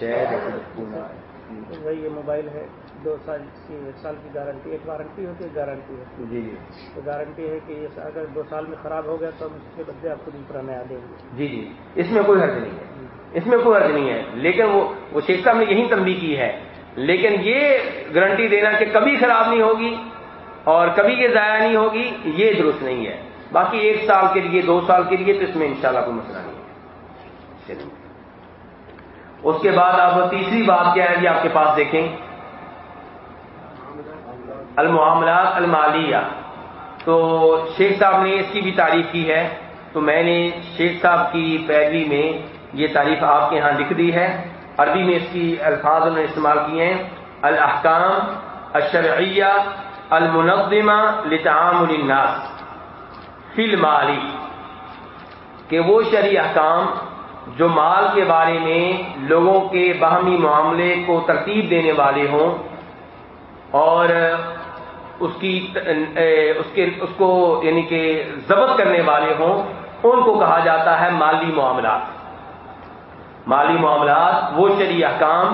شاید ایسی گفتگو نہ
آئے۔ یہ موبائل ہے۔ دو سال ایک سال کی گارنٹی ایک وارنٹی ہوتی ہے گارنٹی ہوتی ہے۔ جی جی۔ تو گارنٹی ہے کہ یہ اگر دو سال میں خراب ہو گیا تو ہم اس کے بدلے آپ کو دوسرا نیا دیں گے۔
جی جی۔ اس میں کوئی حرض نہیں ہے۔ اس میں کوئی حرض نہیں ہے۔ لیکن وہ وہ شیخ صاحب نے یہی تنبیہ کی ہے۔ لیکن یہ گارنٹی دینا کہ کبھی خراب نہیں ہوگی اور کبھی یہ ضائع نہیں ہوگی یہ درست نہیں ہے۔ باقی ایک سال کے لیے دو سال کے لیے تو اس میں انشاءاللہ کوئی مسئلہ نہیں ہے۔ اس کے بعد اب تیسری بات کیا ہے یہ آپ کے پاس دیکھیں۔ المعاملات المالیہ۔ تو شیخ صاحب نے اس کی بھی تعریف کی ہے۔ تو میں نے شیخ صاحب کی پیروی میں یہ تعریف آپ کے ہاں لکھ دی ہے۔ عربی میں اس کی الفاظ انہوں نے استعمال کیے ہیں۔ الحکام الشرعیہ المنظمہ لطعام الناس فی المالی۔ کہ وہ شرعی احکام جو مال کے بارے میں لوگوں کے باہمی معاملے کو ترتیب دینے والے ہوں اور اس کی اس کے، اس کو یعنی کہ ضبط کرنے والے ہوں، ان کو کہا جاتا ہے مالی معاملات۔ مالی معاملات وہ شریع احکام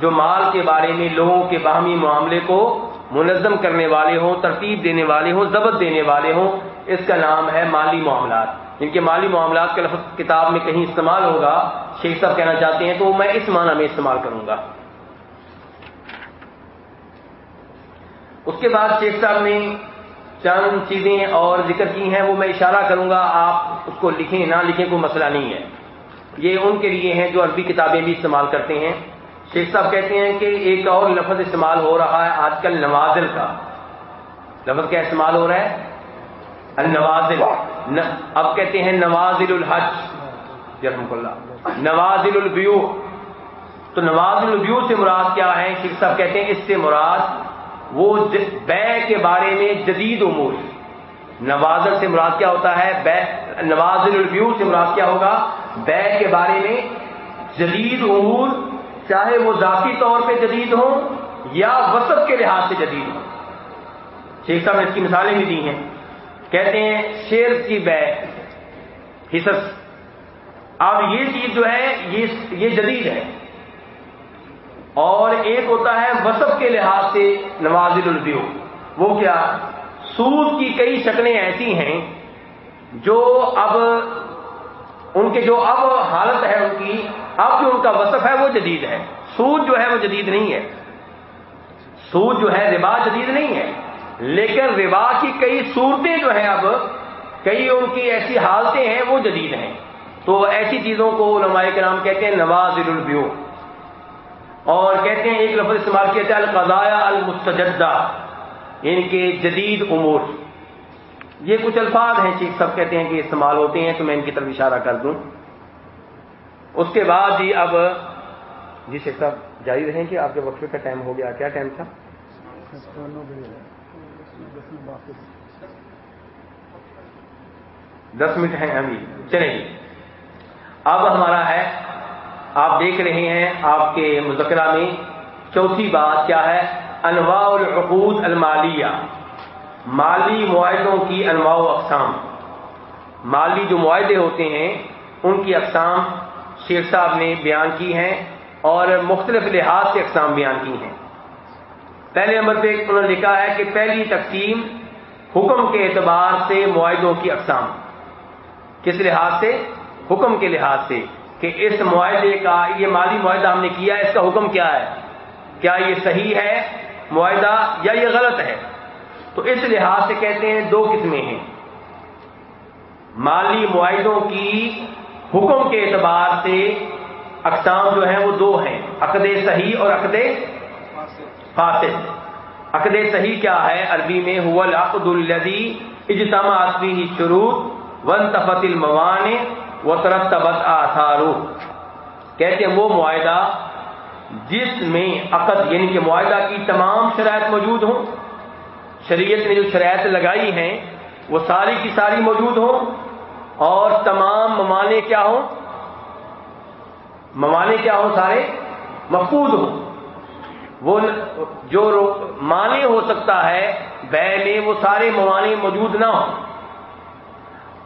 جو مال کے بارے میں لوگوں کے باہمی معاملے کو منظم کرنے والے ہوں، ترتیب دینے والے ہوں، ضبط دینے والے ہوں، اس کا نام ہے مالی معاملات۔ یعنی جن کے مالی معاملات کا لفظ کتاب میں کہیں استعمال ہوگا، شیخ صاحب کہنا چاہتے ہیں تو میں اس معنی میں استعمال کروں گا۔ اس کے بعد شیخ صاحب نے چند چیزیں اور ذکر کی ہیں، وہ میں اشارہ کروں گا، آپ اس کو لکھیں، نہ لکھیں کوئی مسئلہ نہیں ہے۔ یہ ان کے لیے ہیں جو عربی کتابیں بھی استعمال کرتے ہیں۔ شیخ صاحب کہتے ہیں کہ ایک اور لفظ استعمال ہو رہا ہے آج کل نوازل کا۔ لفظ کیا استعمال ہو رہا ہے؟ النوازل۔ اب کہتے ہیں نوازل الحج۔ رحمۃ اللہ۔ نوازل البیو تو نوازل البیو سے مراد کیا ہے؟ شیخ صاحب کہتے ہیں اس سے مراد وہ بے کے بارے میں جدید امور۔ نوازل سے مراد کیا ہوتا ہے؟ بے، نوازل الویو سے مراد کیا ہوگا؟ بے کے بارے میں جدید امور، چاہے وہ ذاتی طور پہ جدید ہوں یا وسط کے لحاظ سے جدید ہوں۔ شیخ صاحب نے اس کی مثالیں بھی دی ہیں۔ کہتے ہیں، شیر کی بے، حصص۔ اب یہ چیز جو ہے یہ جدید ہے۔ اور ایک ہوتا ہے وسط کے لحاظ سے نوازل البیو۔ وہ کیا؟ سود کی کئی شکلیں ایسی ہیں جو اب ان کے جو اب حالت ہے ان کی، اب جو ان کا وصف ہے وہ جدید ہے۔ سود جو ہے وہ جدید نہیں ہے۔ سود جو ہے ربا جدید نہیں ہے۔ لیکن ربا کی کئی صورتیں جو ہیں اب، کئی ان کی ایسی حالتیں ہیں وہ جدید ہیں۔ تو ایسی چیزوں کو علماء کرام کہتے ہیں نوازل البیو۔ اور کہتے ہیں ایک لفظ استعمال کیا جائے القضایا المستجدہ یعنی ان کے جدید امور۔ یہ کچھ الفاظ ہیں شیخ سب کہتے ہیں کہ استعمال ہوتے ہیں، تو میں ان کی طرف اشارہ کر دوں۔ اس کے بعد جی اب جی شیخ صاحب، جاری رہیں کہ آپ کے وقفے کا ٹائم ہو گیا۔ کیا ٹائم تھا؟ دس منٹ ہیں ابھی چلیں جی اب ہمارا ہے آپ دیکھ رہے ہیں آپ کے مذکرہ میں چوتھی بات کیا ہے؟ انواع العقود المالیہ۔ مالی معاہدوں کی انواع و اقسام۔ مالی جو معاہدے ہوتے ہیں، ان کی اقسام شیر صاحب نے بیان کی ہیں اور مختلف لحاظ سے اقسام بیان کی ہیں۔ پہلے نمبر پہ انہوں نے لکھا ہے کہ پہلی تقسیم حکم کے اعتبار سے معاہدوں کی اقسام۔ کس لحاظ سے؟ حکم کے لحاظ سے۔ کہ اس معاہدے کا یہ مالی معاہدہ ہم نے کیا اس کا حکم کیا ہے؟ کیا یہ صحیح ہے معاہدہ یا یہ غلط ہے؟ تو اس لحاظ سے کہتے ہیں دو قسمیں ہیں۔ مالی معاہدوں کی حکم کے اعتبار سے اقسام جو ہیں وہ دو ہیں، عقد صحیح اور عقد فاسد۔ عقد صحیح کیا ہے؟ عربی میں العقد الدی اجتماع شروع ون تفت الموان وہ ترتبت آثارو کہتے ہیں وہ معاہدہ جس میں عقد یعنی کہ معاہدہ کی تمام شرائط موجود ہوں، شریعت نے جو شرائط لگائی ہیں، وہ ساری کی ساری موجود ہوں، اور تمام ممانے کیا ہوں؟ ممانے کیا ہوں؟ سارے مفقود ہوں۔ وہ جو معنی ہو سکتا ہے، بے میں وہ سارے ممانے موجود نہ ہوں۔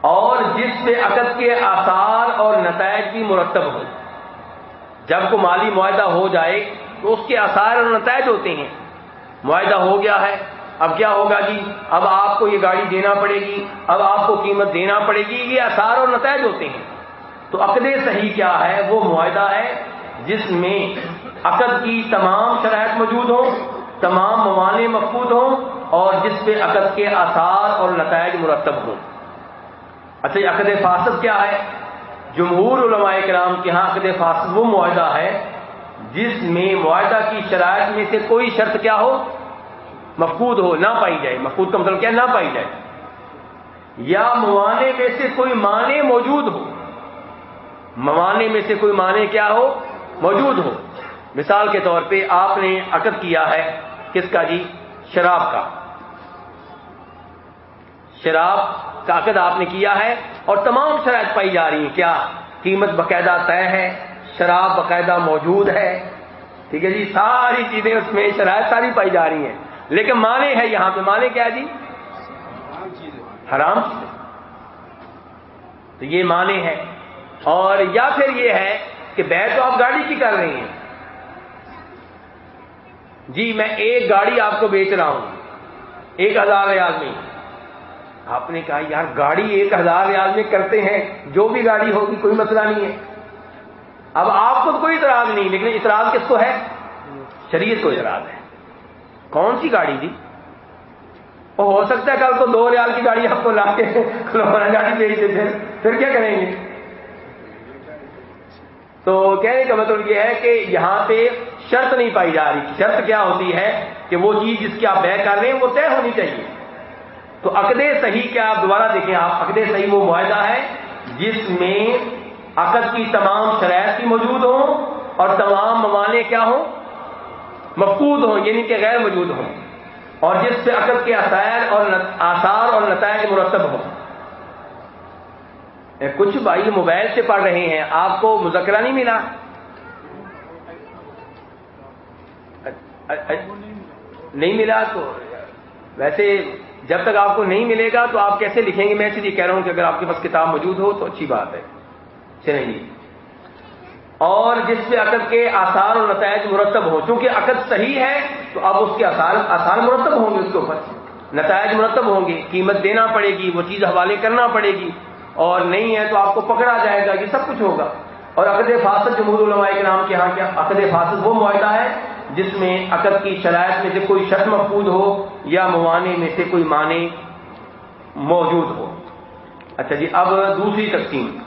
اور جس سے عقد کے آثار اور نتائج بھی مرتب ہو جب کو مالی معاہدہ ہو جائے تو اس کے آثار اور نتائج ہوتے ہیں۔ معاہدہ ہو گیا ہے۔ اب کیا ہوگا جی؟ اب آپ کو یہ گاڑی دینا پڑے گی۔ اب آپ کو قیمت دینا پڑے گی۔ یہ آثار اور نتائج ہوتے ہیں۔ تو عقد صحیح کیا ہے؟ وہ معاہدہ ہے جس میں عقد کی تمام شرائط موجود ہوں، تمام موانے مفقود ہوں اور جس پہ عقد کے آثار اور نتائج مرتب ہوں۔ اچھا یہ عقد فاسد کیا ہے؟ جمہور علماء کرام کے ہاں عقد فاسد وہ معاہدہ ہے جس میں معاہدہ کی شرائط میں سے کوئی شرط کیا ہو؟ مفقود ہو، نہ پائی جائے۔ مفقود کا مطلب کیا؟ نہ پائی جائے۔ یا موانے میں سے کوئی معنی موجود ہو۔ موانے میں سے کوئی معنی کیا ہو؟ موجود ہو۔ مثال کے طور پہ آپ نے عقد کیا ہے کس کا جی؟ شراب کا۔ شراب کا عقد آپ نے کیا ہے اور تمام شرائط پائی جا رہی ہیں۔ کیا قیمت باقاعدہ طے ہے؟ شراب باقاعدہ موجود ہے۔ ٹھیک ہے جی ساری چیزیں اس میں شرائط ساری پائی جا رہی ہیں۔ لیکن مانے ہے یہاں پہ۔ مانے کیا جی؟ حرام چیز تو یہ مانے ہے۔ اور یا پھر یہ ہے کہ بہ تو آپ گاڑی کی کر رہے ہیں۔ جی میں ایک گاڑی آپ کو بیچ رہا ہوں۔ ایک ہزار ریاض میں۔ آپ نے کہا، یار، گاڑی ایک ہزار ریاض میں کرتے ہیں، جو بھی گاڑی ہوگی کوئی مسئلہ نہیں ہے. اب آپ کو کوئی اعتراض نہیں، لیکن اعتراض کس کو ہے؟ شریعت کو اعتراض ہے۔ کون سی گاڑی دی؟ وہ ہو سکتا ہے کل کو دو ریال کی گاڑی آپ کو لا کے گاڑی بھیج دیتے پھر کیا کریں گے؟ تو کہنے کا مطلب یہ ہے کہ یہاں پہ شرط نہیں پائی جا رہی۔ شرط کیا ہوتی ہے کہ وہ چیز جس کی آپ بہ کر رہے ہیں وہ طے ہونی چاہیے۔ تو عقد صحیح کیا آپ دوبارہ دیکھیں آپ عقد صحیح وہ معاہدہ ہے جس میں عقد کی تمام شرائط بھی موجود ہوں اور تمام موانے کیا ہوں؟ مفقود ہوں یعنی کہ غیر موجود ہوں، اور جس سے عقد کے آثار اور آثار اور نتائج مرتب ہوں۔ کچھ بھائی موبائل سے پڑھ رہے ہیں، آپ کو مذکرہ نہیں ملا؟ نہیں ملا تو ویسے جب تک آپ کو نہیں ملے گا تو آپ کیسے لکھیں گے؟ میں اس لیے کہہ رہا ہوں کہ اگر آپ کے پاس کتاب موجود ہو تو اچھی بات ہے۔ چلیں جی۔ اور جس پہ عقد کے آثار اور نتائج مرتب ہو چونکہ عقد صحیح ہے، تو اب اس کے آثار آثار مرتب ہوں گے اس کے اوپر۔ نتائج مرتب ہوں گے، قیمت دینا پڑے گی، وہ چیز حوالے کرنا پڑے گی۔ اور نہیں ہے تو آپ کو پکڑا جائے گا یہ سب کچھ ہوگا۔ اور عقد فاصد جمہور علماء کے نام کے یہاں کیا؟ عقد فاصد وہ معاہدہ ہے جس میں عقد کی شرائط میں سے کوئی شرط مفقود ہو یا موانے میں سے کوئی معنی موجود ہو۔ اچھا جی اب دوسری تقسیم۔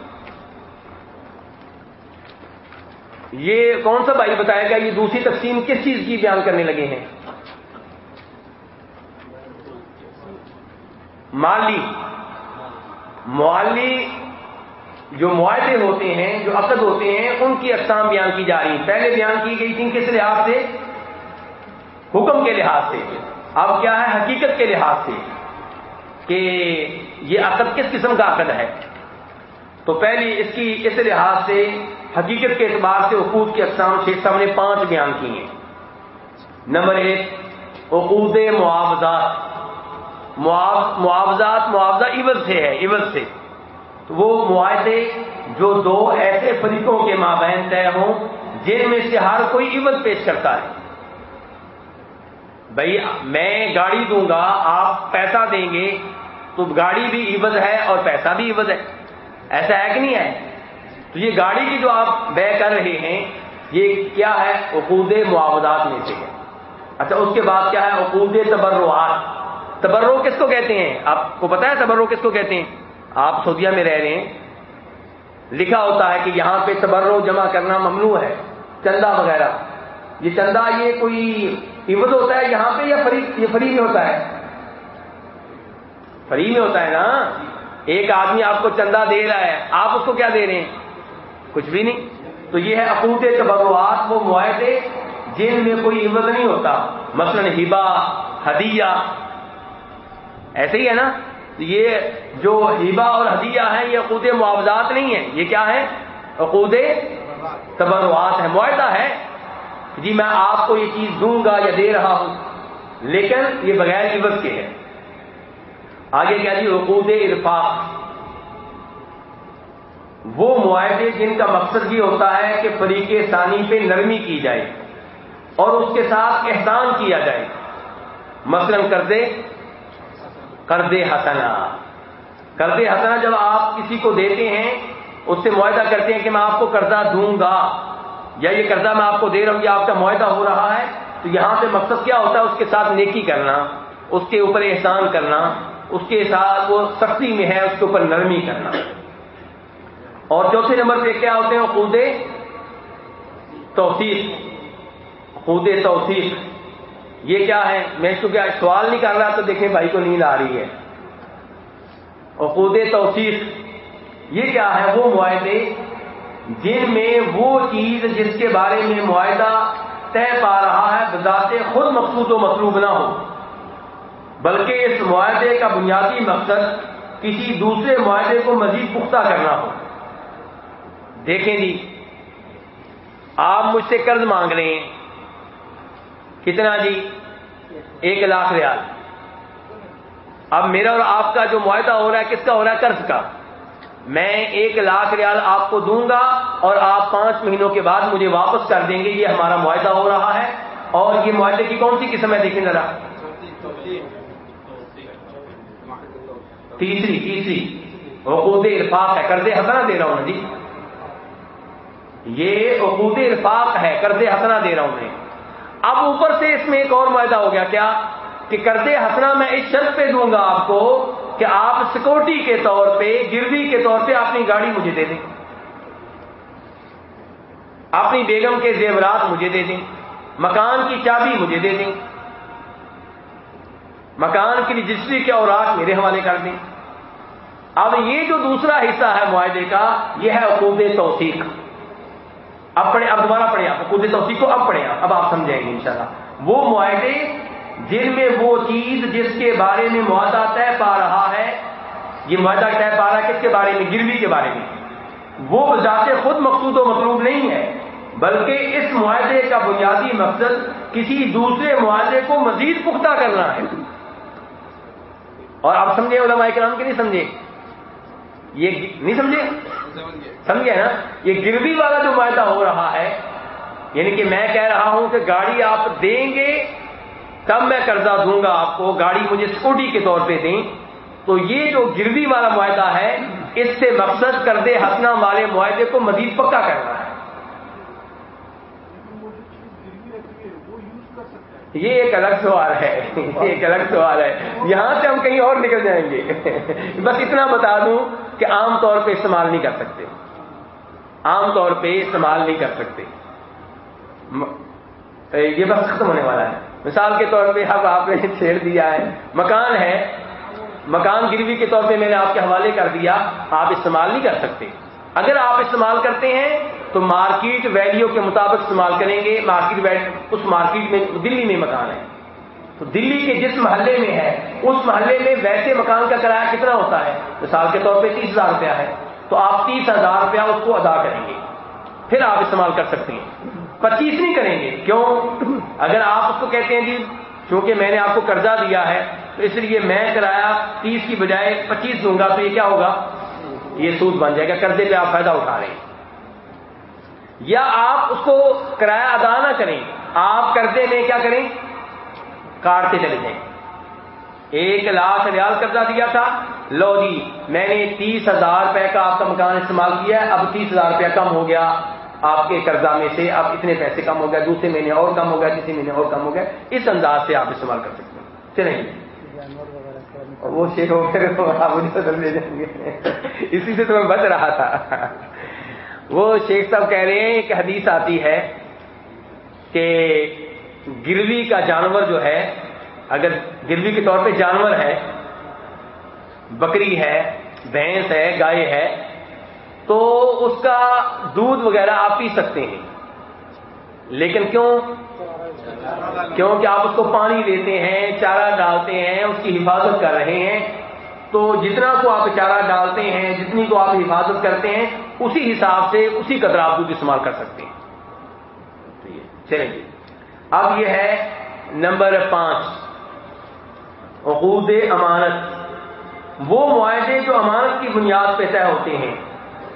یہ کون سا بھائی بتائے گا یہ دوسری تقسیم کس چیز کی بیان کرنے لگے ہیں؟ مالی۔ موالی جو معاہدے ہوتے ہیں، جو عقد ہوتے ہیں، ان کی اقسام بیان کی جا رہی ہیں۔ پہلے بیان کی گئی تھی کس لحاظ سے؟ حکم کے لحاظ سے۔ اب کیا ہے؟ حقیقت کے لحاظ سے کہ یہ عقد کس قسم کا عقد ہے؟ تو پہلی اس کی اس لحاظ سے حقیقت کے اعتبار سے عقود کی اقسام شیخ صاحب نے پانچ بیان کی ہیں۔ نمبر ایک، عقود معاوضات۔ معاوضات، معاوضہ عوض سے ہے، عوض سے۔ تو وہ معاہدے جو دو ایسے فریقوں کے مابین طے ہوں، جن میں سے ہر کوئی عوض پیش کرتا ہے۔ بھائی، میں گاڑی دوں گا، آپ پیسہ دیں گے، تو گاڑی بھی عوض ہے اور پیسہ بھی عوض ہے۔ ایسا ہے کہ نہیں ہے؟ تو یہ گاڑی کی جو آپ بے کر رہے ہیں، یہ کیا ہے؟ عقود معاوضات میں سے ہے۔ اچھا اس کے بعد کیا ہے؟ عقود تبرعات۔ تبرو کس کو کہتے ہیں؟ آپ کو پتا ہے تبرو کس کو کہتے ہیں؟ آپ سعودیہ میں رہ رہے ہیں، لکھا ہوتا ہے کہ یہاں پہ تبرو جمع کرنا ممنوع ہے، چندہ وغیرہ۔ یہ چندہ یہ کوئی عبد ہوتا ہے یہاں پہ یا فری، یہ فری میں ہوتا ہے؟ فری میں ہوتا ہے نا؟ ایک آدمی آپ کو چندہ دے رہا ہے، آپ اس کو کیا دے رہے ہیں؟ کچھ بھی نہیں۔ تو یہ ہے اپوتے تبروات وہ معاہدے جن میں کوئی عبد نہیں ہوتا۔ مثلا ہبا ہدیہ، ایسے ہی ہے نا؟ یہ جو ہیبا اور ہدیہ ہے یہ عقود معاوضات نہیں ہے یہ کیا ہے عقود تبرعات ہے معاہدہ ہے جی میں آپ کو یہ چیز دوں گا یا دے رہا ہوں، لیکن یہ بغیر عبت کے ہے۔ آگے کیا جی؟ عقود ارفاق وہ معاہدے جن کا مقصد یہ ہوتا ہے کہ فریق ثانی پہ نرمی کی جائے اور اس کے ساتھ احسان کیا جائے۔ مثلا کردے کردے حسنا کردے حسنا جب آپ کسی کو دیتے ہیں، اس سے معاہدہ کرتے ہیں کہ میں آپ کو قرضہ دوں گا، یا یہ قرضہ میں آپ کو دے رہا ہوں یا آپ کا معاہدہ ہو رہا ہے، تو یہاں سے مقصد کیا ہوتا ہے؟ اس کے ساتھ نیکی کرنا، اس کے اوپر احسان کرنا، اس کے ساتھ وہ سختی میں ہے، اس کے اوپر نرمی کرنا۔ اور چوتھے نمبر پہ کیا ہوتے ہیں؟ خود توثیق۔ خود توثیق۔ یہ کیا ہے؟ میں چونکہ سوال نہیں کر رہا تو دیکھیں بھائی کو نیند آ رہی ہے۔ اور توثیق یہ کیا ہے؟ وہ معاہدے جن میں وہ چیز جس کے بارے میں معاہدہ طے پا رہا ہے بذات خود مقصود و مطلوب نہ ہو، بلکہ اس معاہدے کا بنیادی مقصد کسی دوسرے معاہدے کو مزید پختہ کرنا ہو۔ دیکھیں جی آپ مجھ سے قرض مانگ رہے ہیں کتنا جی؟ ایک لاکھ ریال۔ اب میرا اور آپ کا جو معاہدہ ہو رہا ہے، کس کا ہو رہا ہے؟ قرض کا۔ میں ایک لاکھ ریال آپ کو دوں گا اور آپ پانچ مہینوں کے بعد مجھے واپس کر دیں گے۔ یہ ہمارا معاہدہ ہو رہا ہے۔ اور یہ معاہدے کی کون سی قسم ہے؟ دیکھیں ذرا۔ تیسری تیسری۔ عقود ارفاق ہے۔ قرض حسنا دے رہا ہوں جی۔ یہ عقود ارفاق ہے۔ قرض حسنا دے رہا ہوں میں۔ جی۔ اب اوپر سے اس میں ایک اور معاہدہ ہو گیا کیا کہ قرض حسنا میں اس شرط پہ دوں گا آپ کو کہ آپ سیکورٹی کے طور پہ، گروی کے طور پہ اپنی گاڑی مجھے دے دیں۔ اپنی بیگم کے زیورات مجھے دے دیں۔ مکان کی چابی مجھے دے دیں۔ مکان کی رجسٹری کے اوراق میرے حوالے کر دیں۔ اب یہ جو دوسرا حصہ ہے معاہدے کا، یہ ہے عقوب توثیق۔ اب پڑھے اب دوبارہ پڑھے آپ عقوب توثیق کو اب پڑھے اب آپ سمجھیں گے انشاءاللہ۔ وہ معاہدے جن میں وہ چیز جس کے بارے میں معاہدہ طے پا رہا ہے، یہ معاہدہ طے پا رہا ہے کس کے بارے میں؟ گروی کے بارے میں۔ وہ ذات خود مقصود و مطلوب نہیں ہے، بلکہ اس معاہدے کا بنیادی مقصد کسی دوسرے معاہدے کو مزید پختہ کرنا ہے۔ اور آپ سمجھے علماء کرام کے نہیں سمجھے؟ یہ نہیں سمجھے؟ سمجھے نا؟ یہ گروی والا جو معاہدہ ہو رہا ہے یعنی کہ میں کہہ رہا ہوں کہ گاڑی آپ دیں گے، تب میں قرضہ دوں گا آپ کو، گاڑی مجھے اسکوٹی کے طور پہ دیں۔ تو یہ جو گروی والا معاہدہ ہے، اس سے مقصد کردے ہسنا والے معاہدے کو مزید پکا کرنا ہے۔ یہ ایک الگ سوال ہے، یہ ایک الگ سوال ہے۔ یہاں سے ہم کہیں اور نکل جائیں گے۔ بس اتنا بتا دوں کہ عام طور پہ استعمال نہیں کر سکتے۔ عام طور پہ استعمال نہیں کر سکتے۔ یہ بس ختم ہونے والا ہے۔ مثال کے طور پہ اب آپ نے چھیڑ دیا ہے۔ مکان ہے۔ مکان گروی کے طور پہ میں نے آپ کے حوالے کر دیا، آپ استعمال نہیں کر سکتے۔ اگر آپ استعمال کرتے ہیں تو مارکیٹ ویلیو کے مطابق استعمال کریں گے۔ مارکیٹ اس مارکیٹ میں دلی میں مکان ہے۔ تو دلی کے جس محلے میں ہے، اس محلے میں ویسے مکان کا کرایہ کتنا ہوتا ہے؟ مثال کے طور پہ تیس ہزار روپیہ ہے۔ تو آپ تیس ہزار روپیہ اس کو ادا کریں گے۔ پھر آپ استعمال کر سکتے ہیں۔ پچیس نہیں کریں گے۔ کیوں؟ اگر آپ اس کو کہتے ہیں جی چونکہ میں نے آپ کو قرضہ دیا ہے، تو اس لیے میں کرایہ تیس کی بجائے پچیس دوں گا تو یہ کیا ہوگا؟ یہ سود بن جائے گا۔ قرضے پہ آپ فائدہ اٹھا رہے ہیں۔ یا آپ اس کو کرایہ ادا نہ کریں، آپ قرضے میں کیا کریں؟ کاٹتے چلے جائیں۔ ایک لاکھ ریال قرضہ دیا تھا۔ لو جی میں نے تیس ہزار روپے کا آپ کا مکان استعمال کیا ہے۔ اب تیس ہزار روپیہ کم ہو گیا۔ آپ کے قرضہ میں سے اب اتنے پیسے کم ہو گئے۔ دوسرے مہینے اور کم ہو گیا تیسرے مہینے اور کم ہو گیا اس انداز سے آپ استعمال کر سکتے ہیں۔ چلیں۔ وہ شیخ ہو گئے آپ مجھے بدل لے جائیں گے۔ اسی سے تو میں بچ رہا تھا۔ وہ شیخ صاحب کہہ رہے ہیں، ایک حدیث آتی ہے کہ گروی کا جانور جو ہے، اگر گروی کے طور پہ جانور ہے، بکری ہے، بھینس ہے، گائے ہے، تو اس کا دودھ وغیرہ آپ پی سکتے ہیں۔ لیکن کیوں؟ کیونکہ آپ اس کو پانی دیتے ہیں، چارہ ڈالتے ہیں، اس کی حفاظت کر رہے ہیں۔ تو جتنا کو آپ چارہ ڈالتے ہیں، جتنی کو آپ حفاظت کرتے ہیں، اسی حساب سے اسی قدر آپ دودھ استعمال کر سکتے ہیں۔ چلیں جی۔ اب یہ ہے نمبر پانچ۔ عقود امانت۔ وہ معاہدے جو امانت کی بنیاد پہ طے ہوتے ہیں۔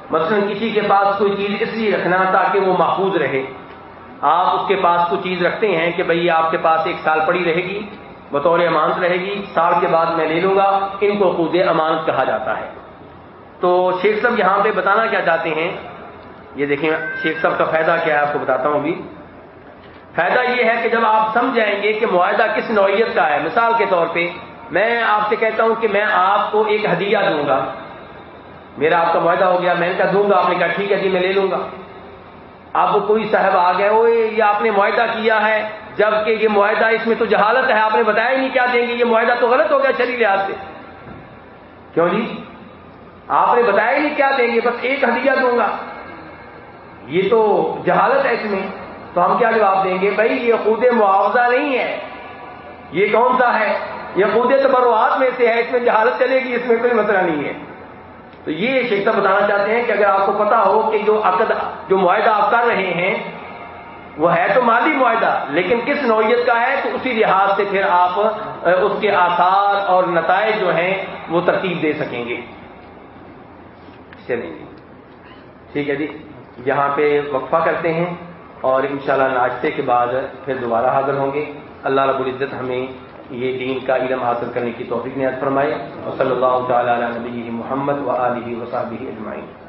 مثلا کسی کے پاس کوئی چیز اس لیے رکھنا تاکہ وہ محفوظ رہے۔ آپ اس کے پاس کوئی چیز رکھتے ہیں کہ بھئی آپ کے پاس ایک سال پڑی رہے گی۔ بطور امانت رہے گی، سال کے بعد میں لے لوں گا، ان کو خود امانت کہا جاتا ہے۔ تو شیخ صاحب یہاں پہ بتانا کیا چاہتے ہیں؟ یہ دیکھیں، شیخ صاحب کا فائدہ کیا ہے آپ کو بتاتا ہوں ابھی۔ فائدہ یہ ہے کہ جب آپ سمجھ جائیں گے کہ معاہدہ کس نوعیت کا ہے، مثال کے طور پہ میں آپ سے کہتا ہوں کہ میں آپ کو ایک ہدیہ دوں گا۔ میرا آپ کا معاہدہ ہو گیا، میں ان کا دوں گا، آپ نے کہا ٹھیک ہے جی میں لے لوں گا۔ آپ کو کوئی صاحب آ گئے وہ یہ آپ نے معاہدہ کیا ہے۔ جبکہ یہ معاہدہ اس میں تو جہالت ہے، آپ نے بتایا ہی نہیں کیا دیں گے، یہ معاہدہ تو غلط ہو گیا شری لحاظ سے۔ کیوں جی؟ آپ نے بتایا ہی نہیں کیا دیں گے، بس ایک ہدیہ دوں گا۔ یہ تو جہالت ہے اس میں، تو ہم کیا جواب دیں گے؟ بھائی، یہ خود معاوضہ نہیں ہے۔ یہ کون سا ہے؟ یہ خود تبرعات میں سے ہے، اس میں جہالت چلے گی، اس میں کوئی مسئلہ نہیں ہے۔ تو یہ شیخ بتانا چاہتے ہیں کہ اگر آپ کو پتا ہو کہ جو عقد جو معاہدہ آپ کر رہے ہیں، وہ ہے تو مالی معاہدہ، لیکن کس نوعیت کا ہے، تو اسی لحاظ سے پھر آپ اس کے آثار اور نتائج جو ہیں، وہ ترتیب دے سکیں گے۔ چلیے جی۔ ٹھیک ہے جی۔ یہاں پہ وقفہ کرتے ہیں اور انشاءاللہ ناشتے کے بعد پھر دوبارہ حاضر ہوں گے۔ اللہ رب العزت ہمیں یہ دین کا علم حاصل کرنے کی توفیق نے فرمائے اور صلی اللہ تعالی علیہ نبی محمد و علیہ وصحبہ اجمعین۔